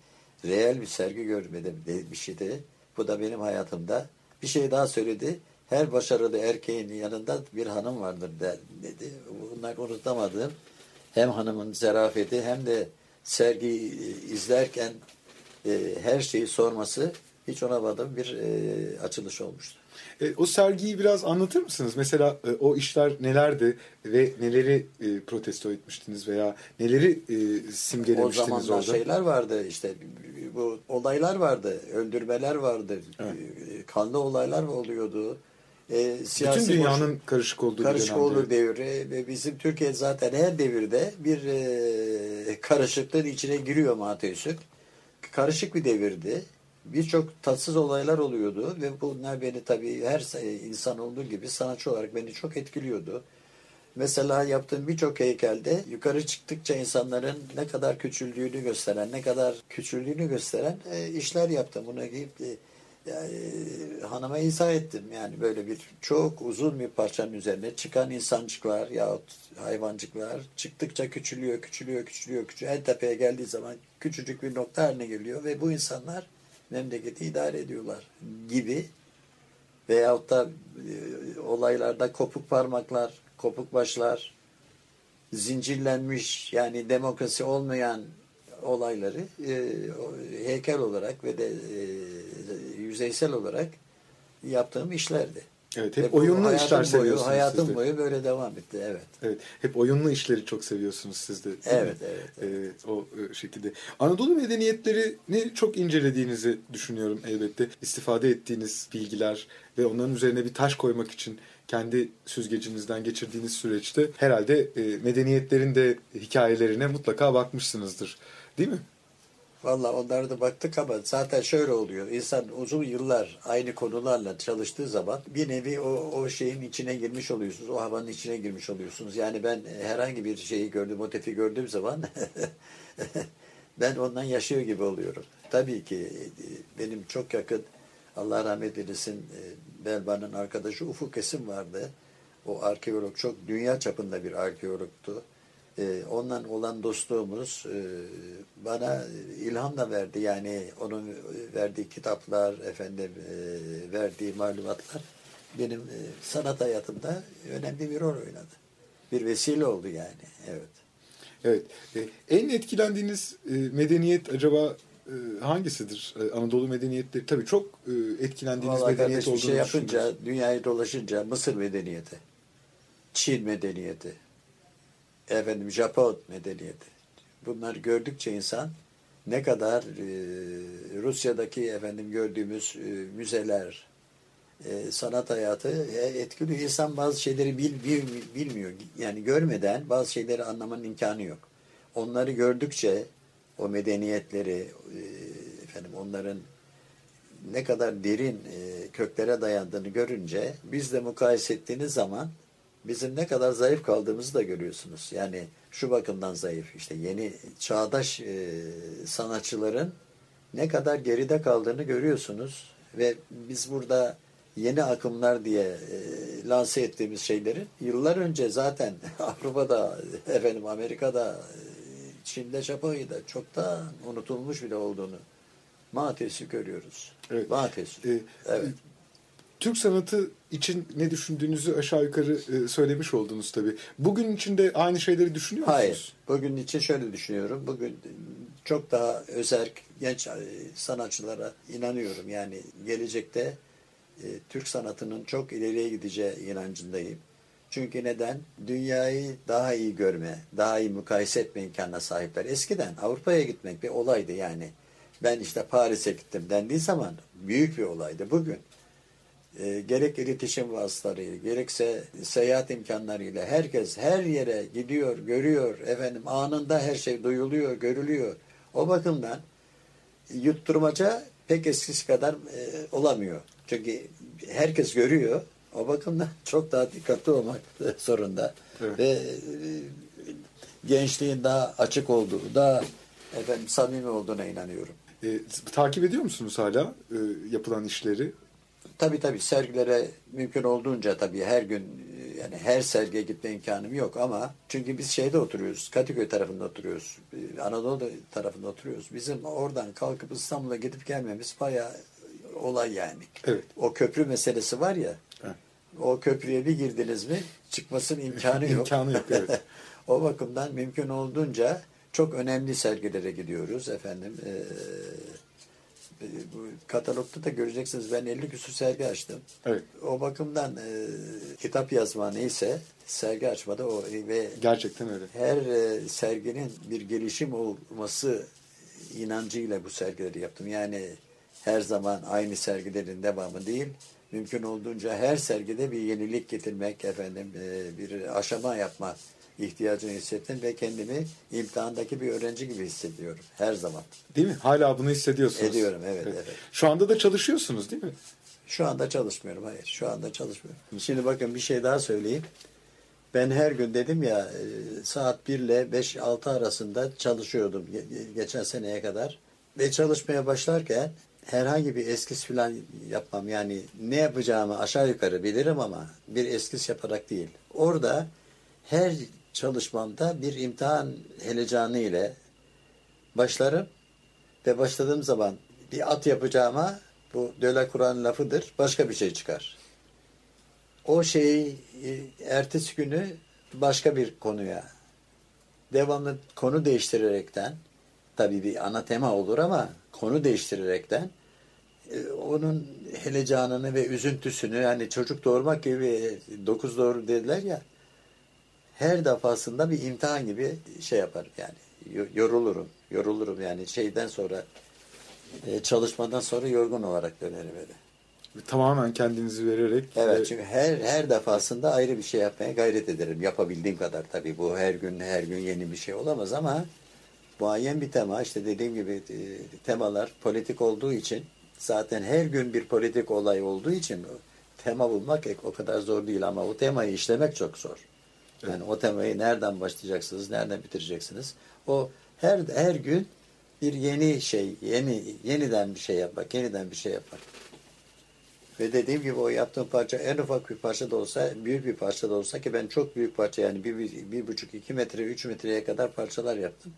reel bir sergi görmedim şeydi. Bu da benim hayatımda. Bir şey daha söyledi. Her başarılı erkeğin yanında bir hanım vardır dedi. Bunlar unutamadığım hem hanımın zerafeti hem de sergiyi izlerken e, her şeyi sorması hiç unamadığım bir e, açılış olmuştu. E, o sergiyi biraz anlatır mısınız? Mesela e, o işler nelerdi ve neleri e, protesto etmiştiniz veya neleri e, simgelemiştiniz orada? O zamanlar orada? şeyler vardı işte bu olaylar vardı, öldürmeler vardı, evet. E, kanlı olaylar oluyordu. E, siyasi Bütün dünyanın boş, karışık olduğu karışık bir olduğu devri ve bizim Türkiye zaten her devirde bir e, karışıklığın içine giriyor Mateus'uk. Karışık bir devirdi. Birçok tatsız olaylar oluyordu ve bunlar beni tabii her insan olduğu gibi sanatçı olarak beni çok etkiliyordu. Mesela yaptığım birçok heykelde yukarı çıktıkça insanların ne kadar küçüldüğünü gösteren, ne kadar küçüldüğünü gösteren e, işler yaptım. Buna gidip e, yani, hanıma izah ettim. Yani böyle bir çok uzun bir parçanın üzerine çıkan insancıklar yahut hayvancıklar çıktıkça küçülüyor, küçülüyor, küçülüyor, küçülüyor. En tepeye geldiği zaman küçücük bir nokta haline geliyor ve bu insanlar memleketi idare ediyorlar gibi veyahut da e, olaylarda kopuk parmaklar, kopuk başlar, zincirlenmiş yani demokrasi olmayan olayları e, heykel olarak ve de e, yüzeysel olarak yaptığım işlerdi. Evet, hep oyunlu işler boyu, seviyorsunuz Hayatım siz de. boyu böyle devam etti. Evet. Evet, hep oyunlu işleri çok seviyorsunuz siz de. Evet, evet, evet. Evet, o e, şekilde. Anadolu medeniyetlerini çok incelediğinizi düşünüyorum elbette. İstifade ettiğiniz bilgiler ve onların üzerine bir taş koymak için kendi süzgecinizden geçirdiğiniz süreçte herhalde e, medeniyetlerin de hikayelerine mutlaka bakmışsınızdır. Değil mi? Valla onlara da baktık ama zaten şöyle oluyor. İnsan uzun yıllar aynı konularla çalıştığı zaman bir nevi o, o şeyin içine girmiş oluyorsunuz. O havanın içine girmiş oluyorsunuz. Yani ben herhangi bir şeyi gördüm, motifi gördüğüm zaman ben ondan yaşıyor gibi oluyorum. Tabii ki e, benim çok yakın Allah rahmet eylesin e, Belba'nın arkadaşı Ufuk Esim vardı. O arkeolog çok dünya çapında bir arkeologtu. Ee, ondan olan dostluğumuz e, bana ilham da verdi. Yani onun verdiği kitaplar, efendim e, verdiği malumatlar benim e, sanat hayatımda önemli bir rol oynadı. Bir vesile oldu yani. Evet. Evet. E, en etkilendiğiniz e, medeniyet acaba e, hangisidir? E, Anadolu medeniyetleri tabii çok e, etkilendiğiniz Vallahi medeniyet bir olduğunu şey yapınca, dünyayı dolaşınca Mısır medeniyeti, Çin medeniyeti, efendim Japon medeniyeti. Bunları gördükçe insan ne kadar e, Rusya'daki efendim gördüğümüz e, müzeler, e, sanat hayatı e, etkiliyor. İnsan bazı şeyleri bil, bil, bilmiyor. Yani görmeden bazı şeyleri anlamanın imkanı yok. Onları gördükçe o medeniyetleri, e, efendim onların ne kadar derin e, köklere dayandığını görünce bizle mukayese ettiğiniz zaman bizim ne kadar zayıf kaldığımızı da görüyorsunuz. Yani şu bakımdan zayıf. İşte yeni çağdaş e, sanatçıların ne kadar geride kaldığını görüyorsunuz ve biz burada yeni akımlar diye e, lanse ettiğimiz şeylerin yıllar önce zaten Avrupa'da, efendim Amerika'da, e, Çin'de, Japonya'da çoktan unutulmuş bile olduğunu maalesef görüyoruz. Evet. Maalesef. E, Evet. Türk sanatı için ne düşündüğünüzü aşağı yukarı e, söylemiş oldunuz tabii. Bugün için de aynı şeyleri düşünüyor musunuz? Hayır. Bugün için şöyle düşünüyorum. Bugün çok daha özel genç e, sanatçılara inanıyorum. Yani gelecekte e, Türk sanatının çok ileriye gideceği inancındayım. Çünkü neden? Dünyayı daha iyi görme, daha iyi mukayese etme imkanına sahipler. Eskiden Avrupa'ya gitmek bir olaydı yani. Ben işte Paris'e gittim dendiği zaman büyük bir olaydı. Bugün e, gerek iletişim vasıtalarıyla gerekse seyahat imkanlarıyla herkes her yere gidiyor, görüyor. Efendim anında her şey duyuluyor, görülüyor. O bakımdan yutturmaca pek eskisi kadar e, olamıyor. Çünkü herkes görüyor. O bakımdan çok daha dikkatli olmak zorunda. Evet. Ve e, gençliğin daha açık olduğu, daha efendim samimi olduğuna inanıyorum. E, takip ediyor musunuz hala e, yapılan işleri? Tabii tabii sergilere mümkün olduğunca tabii her gün yani her sergiye gitme imkanım yok ama çünkü biz şeyde oturuyoruz. Kadıköy tarafında oturuyoruz. Anadolu tarafında oturuyoruz. Bizim oradan kalkıp İstanbul'a gidip gelmemiz bayağı olay yani. Evet. O köprü meselesi var ya. Evet. O köprüye bir girdiniz mi çıkmasının imkanı yok. İmkanı yok, evet. o bakımdan mümkün olduğunca çok önemli sergilere gidiyoruz efendim. Ee, katalogda da göreceksiniz ben 50 küsur sergi açtım. Evet. O bakımdan e, kitap yazma neyse sergi açmada o ve Gerçekten öyle. her e, serginin bir gelişim olması inancıyla bu sergileri yaptım. Yani her zaman aynı sergilerin devamı değil. Mümkün olduğunca her sergide bir yenilik getirmek efendim e, bir aşama yapma ihtiyacını hissettim ve kendimi imtihandaki bir öğrenci gibi hissediyorum her zaman. Değil mi? Hala bunu hissediyorsunuz. Ediyorum, evet, evet. Şu anda da çalışıyorsunuz değil mi? Şu anda çalışmıyorum. Hayır, şu anda çalışmıyorum. Şimdi bakın bir şey daha söyleyeyim. Ben her gün dedim ya e, saat 1 ile 5-6 arasında çalışıyordum ge- geçen seneye kadar. Ve çalışmaya başlarken herhangi bir eskis falan yapmam. Yani ne yapacağımı aşağı yukarı bilirim ama bir eskis yaparak değil. Orada her çalışmamda bir imtihan heyecanı ile başlarım ve başladığım zaman bir at yapacağıma bu Döle Kur'an lafıdır. Başka bir şey çıkar. O şeyi e, ertesi günü başka bir konuya devamlı konu değiştirerekten tabii bir ana tema olur ama konu değiştirerekten e, onun helecanını ve üzüntüsünü yani çocuk doğurmak gibi dokuz doğru dediler ya her defasında bir imtihan gibi şey yaparım yani Yo- yorulurum yorulurum yani şeyden sonra e, çalışmadan sonra yorgun olarak dönerim eve. Tamamen kendinizi vererek. Evet e, çünkü her her defasında ayrı bir şey yapmaya gayret ederim. Yapabildiğim kadar tabii bu her gün her gün yeni bir şey olamaz ama muayyen bir tema işte dediğim gibi e, temalar politik olduğu için zaten her gün bir politik olay olduğu için tema bulmak o kadar zor değil ama o temayı işlemek çok zor. Yani o temayı nereden başlayacaksınız, nereden bitireceksiniz? O her her gün bir yeni şey, yeni yeniden bir şey yapmak, yeniden bir şey yapmak. Ve dediğim gibi o yaptığım parça en ufak bir parça da olsa, büyük bir parça da olsa ki ben çok büyük parça yani bir, bir, bir buçuk, iki metre, üç metreye kadar parçalar yaptım.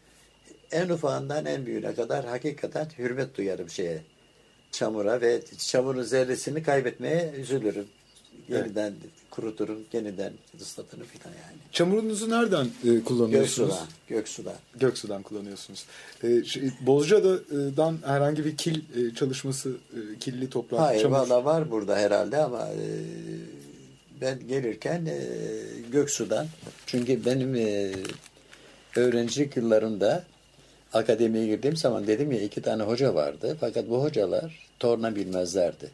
En ufağından en büyüğüne kadar hakikaten hürmet duyarım şeye, çamura ve çamurun zerresini kaybetmeye üzülürüm. Yeniden kuruturum, yeniden ıslatırım falan yani. Çamurunuzu nereden e, kullanıyorsunuz? Göksu'dan, Göksu'dan. Göksu'dan kullanıyorsunuz. E, şey, Bozcaada'dan herhangi bir kil e, çalışması, e, killi toprak, Hayır çamur. valla var burada herhalde ama e, ben gelirken e, Göksu'dan çünkü benim e, öğrencilik yıllarımda akademiye girdiğim zaman dedim ya iki tane hoca vardı fakat bu hocalar torna bilmezlerdi.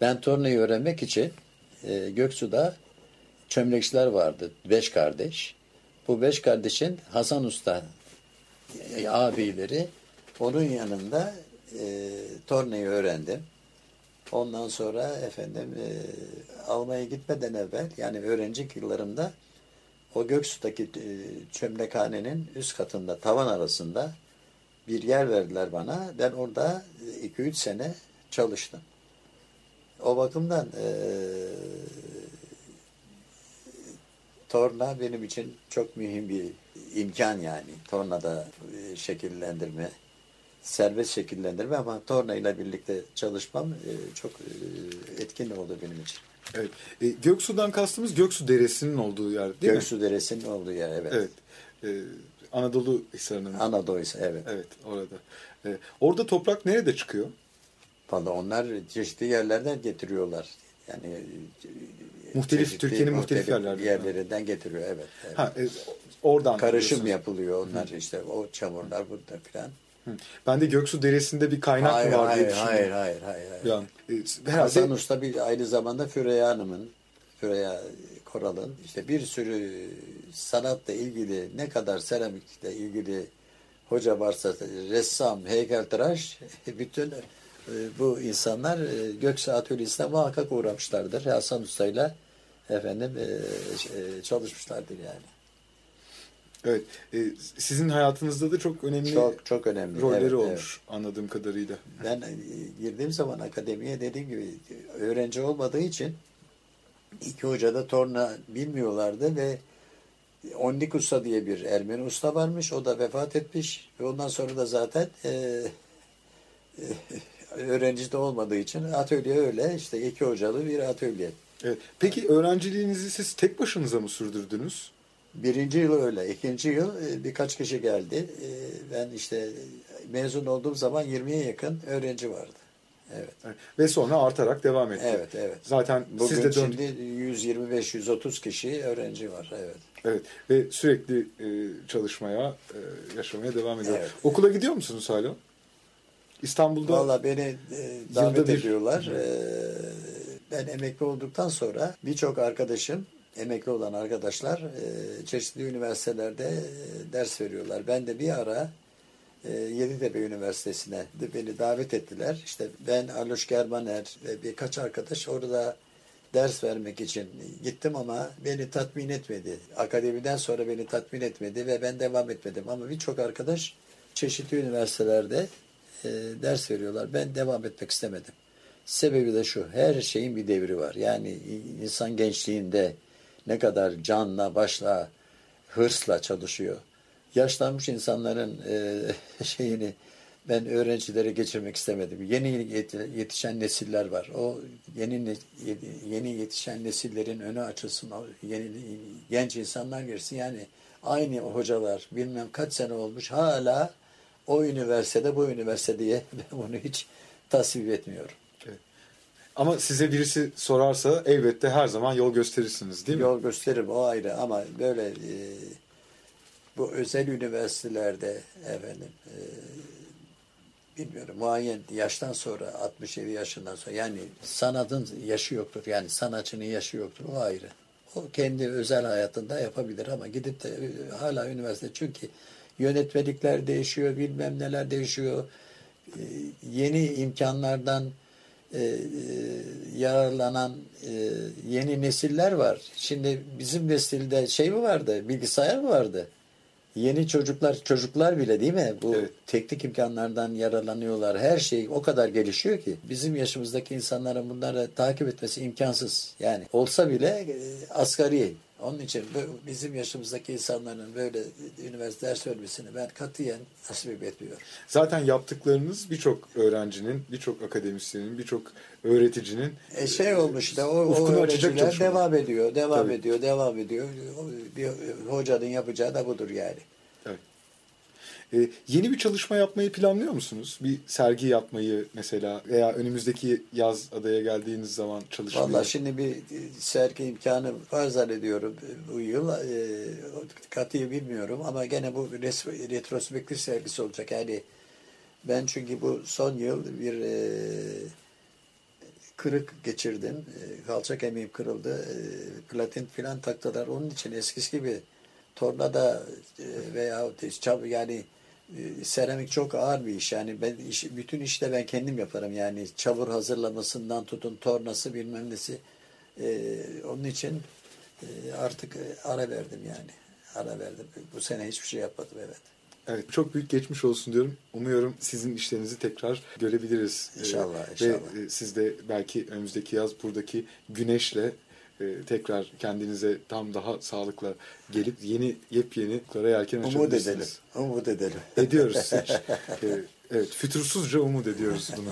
Ben tornayı öğrenmek için e, Göksu'da çömlekçiler vardı. Beş kardeş. Bu beş kardeşin Hasan Usta e, abileri onun yanında e, tornayı öğrendim. Ondan sonra efendim e, Almanya gitmeden evvel yani öğrenci yıllarımda o Göksu'daki e, çömlekhanenin üst katında tavan arasında bir yer verdiler bana. Ben orada 2-3 sene çalıştım. O bakımdan e, torna benim için çok mühim bir imkan yani. Tornada e, şekillendirme, serbest şekillendirme ama torna ile birlikte çalışmam e, çok e, etkin oldu benim için. Evet. E, Göksu'dan kastımız Göksu Deresi'nin olduğu yer değil mi? Göksu Deresi'nin olduğu yer evet. Evet. E, Anadolu Hisarı'nın. Anadolu ise evet. Evet orada. E, orada toprak nerede çıkıyor? Valla onlar çeşitli yerlerden getiriyorlar. Yani e, Muhtelif, Türkiye'nin muhtelif yerlerden. yerlerinden getiriyor evet. evet. Ha, e, oradan. Karışım yapılıyor onlar işte o çamurlar burada filan. Hı. Ben de Göksu Deresi'nde bir kaynak Hayır, mı var diye hayır, düşündüm. hayır, hayır, hayır, hayır. An. E, Hasan herhalde Usta bir aynı zamanda Füreya Hanım'ın, Füreya Koral'ın işte bir sürü sanatla ilgili ne kadar seramikle ilgili hoca varsa ressam, heykeltıraş bütün bu insanlar e, Göksu Atölyesi'ne muhakkak uğramışlardır. Hasan Usta'yla efendim e, e, çalışmışlardır yani. evet, sizin hayatınızda da çok önemli Çok çok önemli. rolleri Evet, olmuş anladığım kadarıyla. Ben girdiğim zaman akademiye dediğim gibi öğrenci olmadığı için iki hoca da torna bilmiyorlardı ve Ondik Usta diye bir Ermeni usta varmış. O da vefat etmiş. Ve ondan sonra da zaten e, e, öğrenci de olmadığı için atölye öyle. işte iki hocalı bir atölye. Evet. Peki öğrenciliğinizi siz tek başınıza mı sürdürdünüz? Birinci yıl öyle. ikinci yıl e, birkaç kişi geldi. E, Ben işte mezun olduğum zaman 20'ye yakın öğrenci vardı. Evet. Ve sonra artarak devam etti. Evet, evet. Zaten Bugün siz de dön- şimdi 125-130 kişi öğrenci var. Evet. Evet ve sürekli e, çalışmaya, yaşamaya devam ediyor. Evet. Okula gidiyor musunuz hala? İstanbul'da Valla beni e, davet bir- ediyorlar. E, ben emekli olduktan sonra birçok arkadaşım emekli olan arkadaşlar e, çeşitli üniversitelerde e, ders veriyorlar. Ben de bir ara e, Yeditepe Üniversitesi'ne de beni davet ettiler. İşte ben Aloş Germaner ve birkaç arkadaş orada ders vermek için gittim ama beni tatmin etmedi. Akademiden sonra beni tatmin etmedi ve ben devam etmedim. Ama birçok arkadaş çeşitli üniversitelerde e, ders veriyorlar. Ben devam etmek istemedim. Sebebi de şu, her şeyin bir devri var. Yani insan gençliğinde ne kadar canla, başla, hırsla çalışıyor. Yaşlanmış insanların e, şeyini ben öğrencilere geçirmek istemedim. Yeni yetişen nesiller var. O yeni yeni yetişen nesillerin önü açılsın. Yeni genç insanlar girsin. Yani aynı hocalar bilmem kaç sene olmuş hala o üniversitede bu üniversite diye ben bunu hiç tasvip etmiyorum. Ama size birisi sorarsa elbette her zaman yol gösterirsiniz değil mi? Yol gösteririm o ayrı ama böyle e, bu özel üniversitelerde efendim e, bilmiyorum muayyen yaştan sonra 67 yaşından sonra yani sanatın yaşı yoktur. Yani sanatçının yaşı yoktur. O ayrı. O kendi özel hayatında yapabilir ama gidip de e, hala üniversite çünkü yönetmelikler değişiyor, bilmem neler değişiyor. E, yeni imkanlardan e, e, yararlanan e, yeni nesiller var. Şimdi bizim nesilde şey mi vardı? Bilgisayar mı vardı? Yeni çocuklar, çocuklar bile değil mi? Bu evet. teknik imkanlardan yararlanıyorlar. Her şey o kadar gelişiyor ki bizim yaşımızdaki insanların bunları takip etmesi imkansız. Yani olsa bile e, asgari onun için bizim yaşımızdaki insanların böyle üniversite ders vermesini ben katiyen tasvip etmiyorum. Zaten yaptıklarınız birçok öğrencinin, birçok akademisyenin, birçok öğreticinin e şey olmuş da o, o öğrenciler devam ediyor, devam Tabii. ediyor, devam ediyor. Bir hocanın yapacağı da budur yani. Ee, yeni bir çalışma yapmayı planlıyor musunuz? Bir sergi yapmayı mesela veya önümüzdeki yaz adaya geldiğiniz zaman çalışmayı? Valla şimdi bir sergi imkanı var zannediyorum bu yıl. E, katıyı bilmiyorum ama gene bu retrospektif sergisi olacak. Yani ben çünkü bu son yıl bir e, kırık geçirdim. E, kalça kemiğim kırıldı. E, platin filan taktılar. Onun için eskisi gibi tornada e, veya yani ee, seramik çok ağır bir iş. Yani ben iş, bütün işte ben kendim yaparım. Yani çavur hazırlamasından tutun tornası bilmem nesi. Ee, onun için e, artık e, ara verdim yani. Ara verdim. Bu sene hiçbir şey yapmadım evet. Evet çok büyük geçmiş olsun diyorum. Umuyorum sizin işlerinizi tekrar görebiliriz. İnşallah. Ee, inşallah. Ve e, siz de belki önümüzdeki yaz buradaki güneşle e, tekrar kendinize tam daha sağlıkla gelip yeni yepyeni kara yelken Umut edelim. Umut edelim. Ediyoruz. e, evet, fütursuzca umut ediyoruz bunu.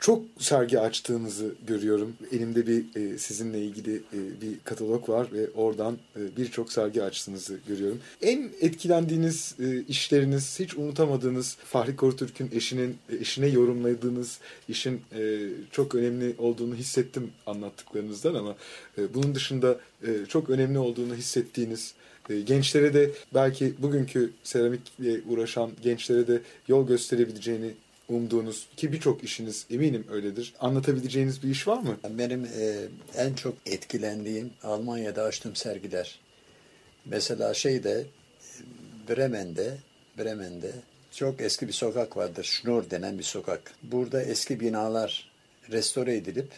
Çok sergi açtığınızı görüyorum. Elimde bir e, sizinle ilgili e, bir katalog var ve oradan e, birçok sergi açtığınızı görüyorum. En etkilendiğiniz e, işleriniz, hiç unutamadığınız Fahri Korutürk'ün eşinin eşine yorumladığınız işin e, çok önemli olduğunu hissettim anlattıklarınızdan ama e, bunun dışında e, çok önemli olduğunu hissettiğiniz e, gençlere de belki bugünkü seramikle uğraşan gençlere de yol gösterebileceğini umduğunuz ki birçok işiniz eminim öyledir. Anlatabileceğiniz bir iş var mı? Benim e, en çok etkilendiğim Almanya'da açtığım sergiler. Mesela şeyde Bremen'de Bremen'de çok eski bir sokak vardır. Schnur denen bir sokak. Burada eski binalar restore edilip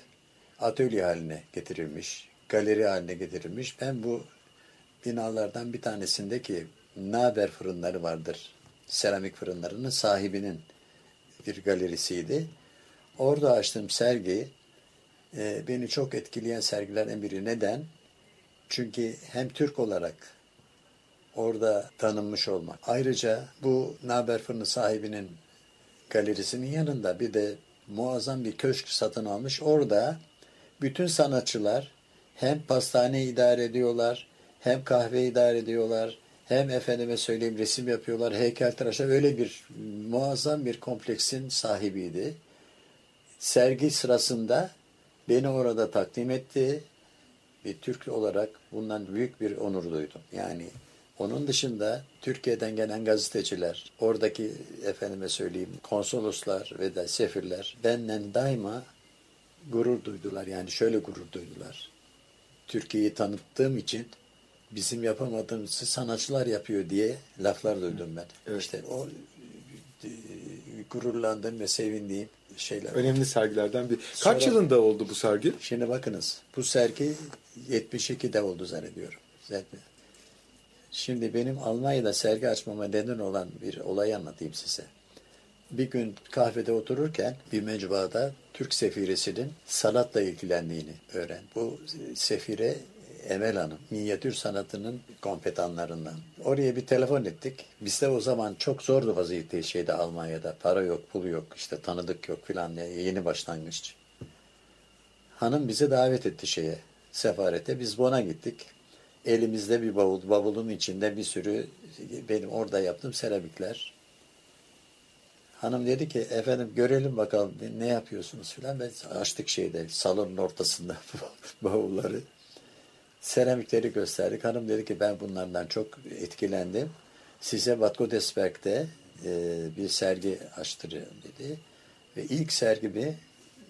atölye haline getirilmiş, galeri haline getirilmiş. Ben bu binalardan bir tanesindeki Naber fırınları vardır. Seramik fırınlarının sahibinin bir galerisiydi. Orada açtığım sergi e, beni çok etkileyen sergilerden biri. Neden? Çünkü hem Türk olarak orada tanınmış olmak. Ayrıca bu Naber Fırını sahibinin galerisinin yanında bir de muazzam bir köşk satın almış. Orada bütün sanatçılar hem pastane idare ediyorlar, hem kahve idare ediyorlar, hem efendime söyleyeyim resim yapıyorlar, heykeltıraşa öyle bir muazzam bir kompleksin sahibiydi. Sergi sırasında beni orada takdim etti. Bir Türk olarak bundan büyük bir onur duydum. Yani onun dışında Türkiye'den gelen gazeteciler, oradaki efendime söyleyeyim konsoloslar ve de sefirler benden daima gurur duydular. Yani şöyle gurur duydular. Türkiye'yi tanıttığım için bizim yapamadığımızı sanatçılar yapıyor diye laflar duydum ben. Evet. İşte o e, gururlandığım ve sevindiğim şeyler. Önemli sergilerden bir. Kaç Sonra- yılında oldu bu sergi? Şimdi bakınız bu sergi 72'de oldu zannediyorum. Zaten. Şimdi benim Almanya'da sergi açmama neden olan bir olayı anlatayım size. Bir gün kahvede otururken bir mecmuada Türk sefiresinin sanatla ilgilendiğini öğren. Bu sefire Emel Hanım, minyatür sanatının kompetanlarından. Oraya bir telefon ettik. Bizde o zaman çok zordu vaziyette şeyde Almanya'da. Para yok, pul yok, işte tanıdık yok filan yeni başlangıç. Hanım bizi davet etti şeye, sefarete. Biz Bon'a gittik. Elimizde bir bavul, bavulun içinde bir sürü benim orada yaptığım seramikler. Hanım dedi ki efendim görelim bakalım ne yapıyorsunuz filan. Ben açtık şeyde salonun ortasında bavulları. Seramikleri gösterdik. Hanım dedi ki ben bunlardan çok etkilendim. Size Bad Godesberg'de e, bir sergi açtırıyorum dedi. Ve ilk sergimi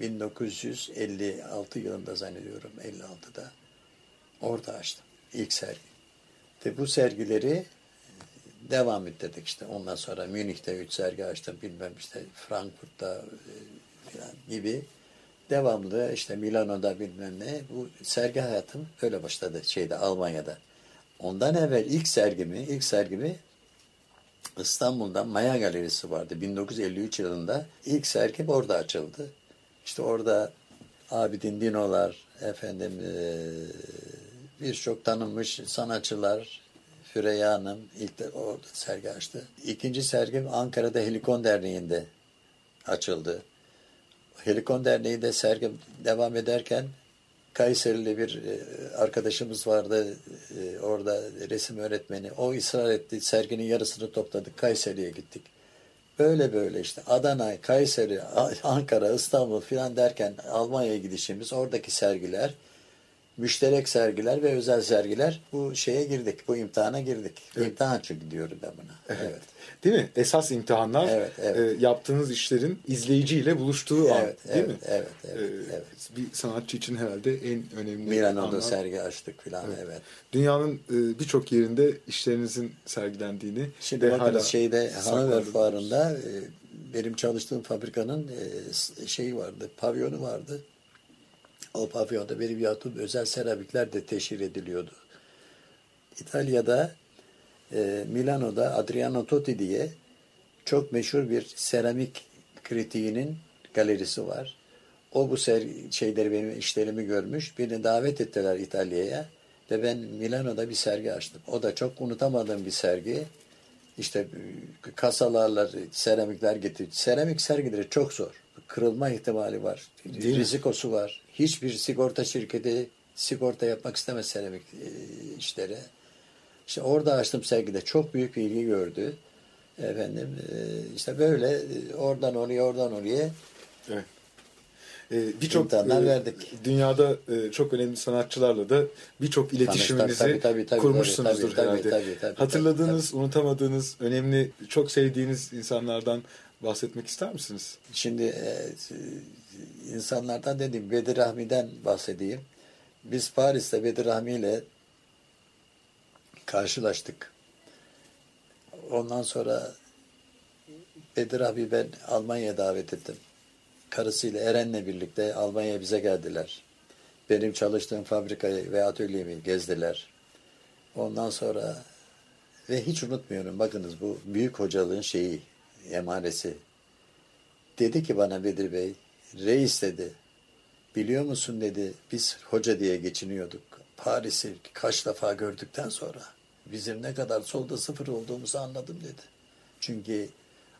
1956 yılında zannediyorum 56'da orada açtım. İlk sergi. Ve bu sergileri devam ettirdik işte. Ondan sonra Münih'te üç sergi açtım. Bilmem işte Frankfurt'ta e, falan gibi. Devamlı işte Milano'da bilmem ne. Bu sergi hayatım öyle başladı şeyde Almanya'da. Ondan evvel ilk sergimi, ilk sergimi İstanbul'da Maya Galerisi vardı. 1953 yılında ilk sergim orada açıldı. İşte orada Abidin Dinolar, efendim eee, birçok tanınmış sanatçılar, Füreyya Hanım ilk de orada sergi açtı. İkinci sergim Ankara'da Helikon Derneği'nde açıldı. Helikon Derneği'nde sergim devam ederken Kayserili bir e, arkadaşımız vardı e, orada resim öğretmeni. O ısrar etti. Serginin yarısını topladık. Kayseri'ye gittik. Böyle böyle işte Adana, Kayseri, Ankara, İstanbul filan derken Almanya'ya gidişimiz, oradaki sergiler, müşterek sergiler ve özel sergiler bu şeye girdik. Bu imtihana girdik. İmtihan çünkü diyorum ben buna. Evet. Değil mi? Esas imtihanlar Evet, evet. e, yaptığınız işlerin izleyiciyle buluştuğu an. Evet, Değil evet, mi? evet, evet, E, evet. Bir sanatçı için herhalde en önemli Milano'da sergi açtık filan evet. Dünyanın e, birçok yerinde işlerinizin sergilendiğini Şimdi ve hala şeyde Hanover Fuarı'nda e, benim çalıştığım fabrikanın e, şeyi vardı, pavyonu vardı. O pavyonda benim yaptığım özel seramikler de teşhir ediliyordu. İtalya'da e, Milano'da Adriano Totti diye çok meşhur bir seramik kritiğinin galerisi var. O bu ser şeyleri benim işlerimi görmüş. Beni davet ettiler İtalya'ya ve ben Milano'da bir sergi açtım. O da çok unutamadığım bir sergi. İşte e, kasalarla seramikler getirdi. Seramik sergileri çok zor. Kırılma ihtimali var. Değil mi? Rizikosu var. Hiçbir sigorta şirketi sigorta yapmak istemez seramik e, işlere. İşte orada açtım sergide çok büyük bir ilgi gördü. Efendim e, işte böyle e, oradan oraya oradan oraya Evet. E, birçok e, verdik. dünyada e, çok önemli sanatçılarla da birçok iletişiminizi Tabii, tabii, tabii, kurmuşsunuzdur tabii, tabii, herhalde. tabii, tabii, Hatırladığınız, unutamadığınız, önemli, çok sevdiğiniz insanlardan bahsetmek ister misiniz? Şimdi e, insanlardan dedim Bedir Rahmi'den bahsedeyim. Biz Paris'te Bedir Rahmi ile karşılaştık. Ondan sonra Bedir abi ben Almanya'ya davet ettim. Karısıyla Eren'le birlikte Almanya'ya bize geldiler. Benim çalıştığım fabrikayı ve atölyemi gezdiler. Ondan sonra ve hiç unutmuyorum bakınız bu büyük hocalığın şeyi, emaresi. Dedi ki bana Bedir Bey, reis dedi, biliyor musun dedi, biz hoca diye geçiniyorduk. Paris'i kaç defa gördükten sonra bizim ne kadar solda sıfır olduğumuzu anladım dedi. Çünkü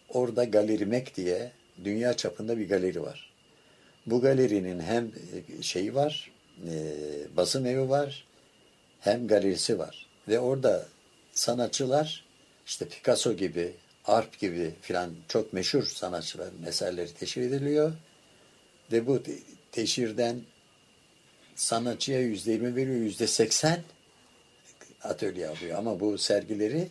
orada Galerimek diye dünya çapında bir galeri var. Bu galerinin hem şeyi var, e, basım evi var, hem galerisi var. Ve orada sanatçılar işte Picasso gibi, Arp gibi filan çok meşhur sanatçıların eserleri teşhir ediliyor. Ve bu te- teşhirden sanatçıya yüzde yirmi veriyor, yüzde seksen atölye alıyor. Ama bu sergileri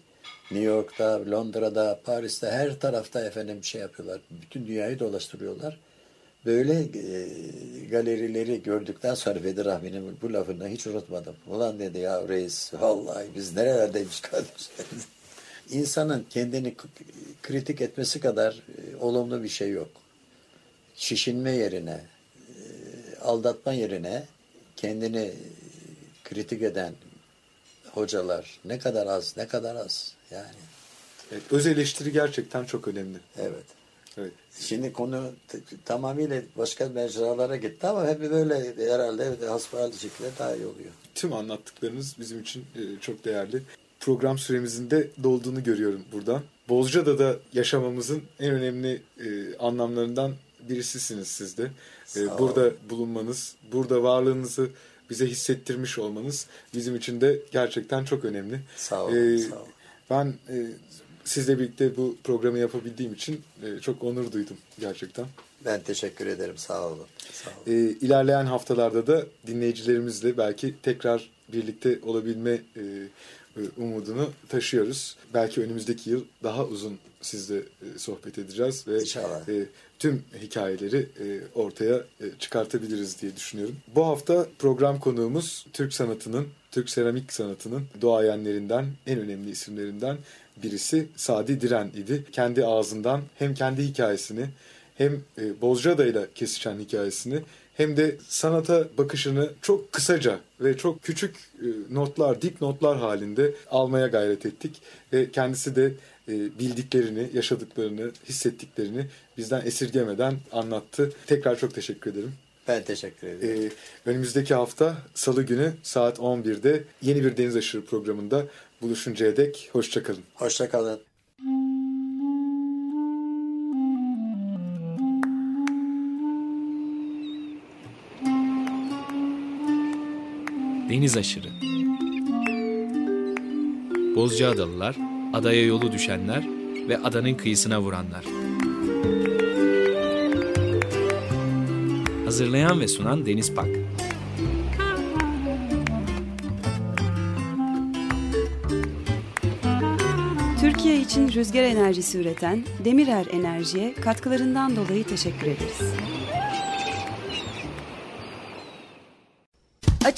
New York'ta, Londra'da, Paris'te her tarafta efendim şey yapıyorlar. Bütün dünyayı dolaştırıyorlar. Böyle e, galerileri gördükten sonra Bedir Rahmi'nin bu lafını hiç unutmadım. Ulan dedi ya reis vallahi biz nerelerdeymiş kardeş. İnsanın kendini kritik etmesi kadar e, olumlu bir şey yok. Şişinme yerine, e, aldatma yerine kendini e, kritik eden hocalar ne kadar az, ne kadar az yani. Evet, öz eleştiri gerçekten çok önemli. Evet. Evet. Şimdi konu tamamıyla başka mecralara gitti ama hep böyle herhalde hasbihal şekilde daha iyi oluyor. Tüm anlattıklarınız bizim için çok değerli. Program süremizin de dolduğunu görüyorum buradan. Bozca'da yaşamamızın en önemli e, anlamlarından birisisiniz siz de. E, burada bulunmanız, burada varlığınızı bize hissettirmiş olmanız bizim için de gerçekten çok önemli. Sağ olun, E, sağ olun. Ben e, sizle birlikte bu programı yapabildiğim için e, çok onur duydum gerçekten. Ben teşekkür ederim. Sağ olun. Sağ olun. E, ilerleyen haftalarda da dinleyicilerimizle belki tekrar birlikte olabilme e, umudunu taşıyoruz. Belki önümüzdeki yıl daha uzun sizle e, sohbet edeceğiz ve İnşallah. e, tüm hikayeleri e, ortaya e, çıkartabiliriz diye düşünüyorum. Bu hafta program konuğumuz Türk sanatının, Türk seramik sanatının doğayenlerinden, en önemli isimlerinden birisi Sadi Diren idi. Kendi ağzından hem kendi hikayesini hem e, Bozcaada ile kesişen hikayesini hem de sanata bakışını çok kısaca ve çok küçük e, notlar, dip notlar halinde almaya gayret ettik. Ve kendisi de e, bildiklerini, yaşadıklarını, hissettiklerini bizden esirgemeden anlattı. Tekrar çok teşekkür ederim. Ben teşekkür ederim. E, önümüzdeki hafta Salı günü saat 11'de yeni bir Deniz Aşırı programında buluşuncaya dek hoşçakalın. Hoşça Deniz aşırı. Bozcaadalılar, adaya yolu düşenler ve adanın kıyısına vuranlar. Hazırlayan ve sunan Deniz Pak. Türkiye için rüzgar enerjisi üreten Demirer Enerji'ye katkılarından dolayı teşekkür ederiz.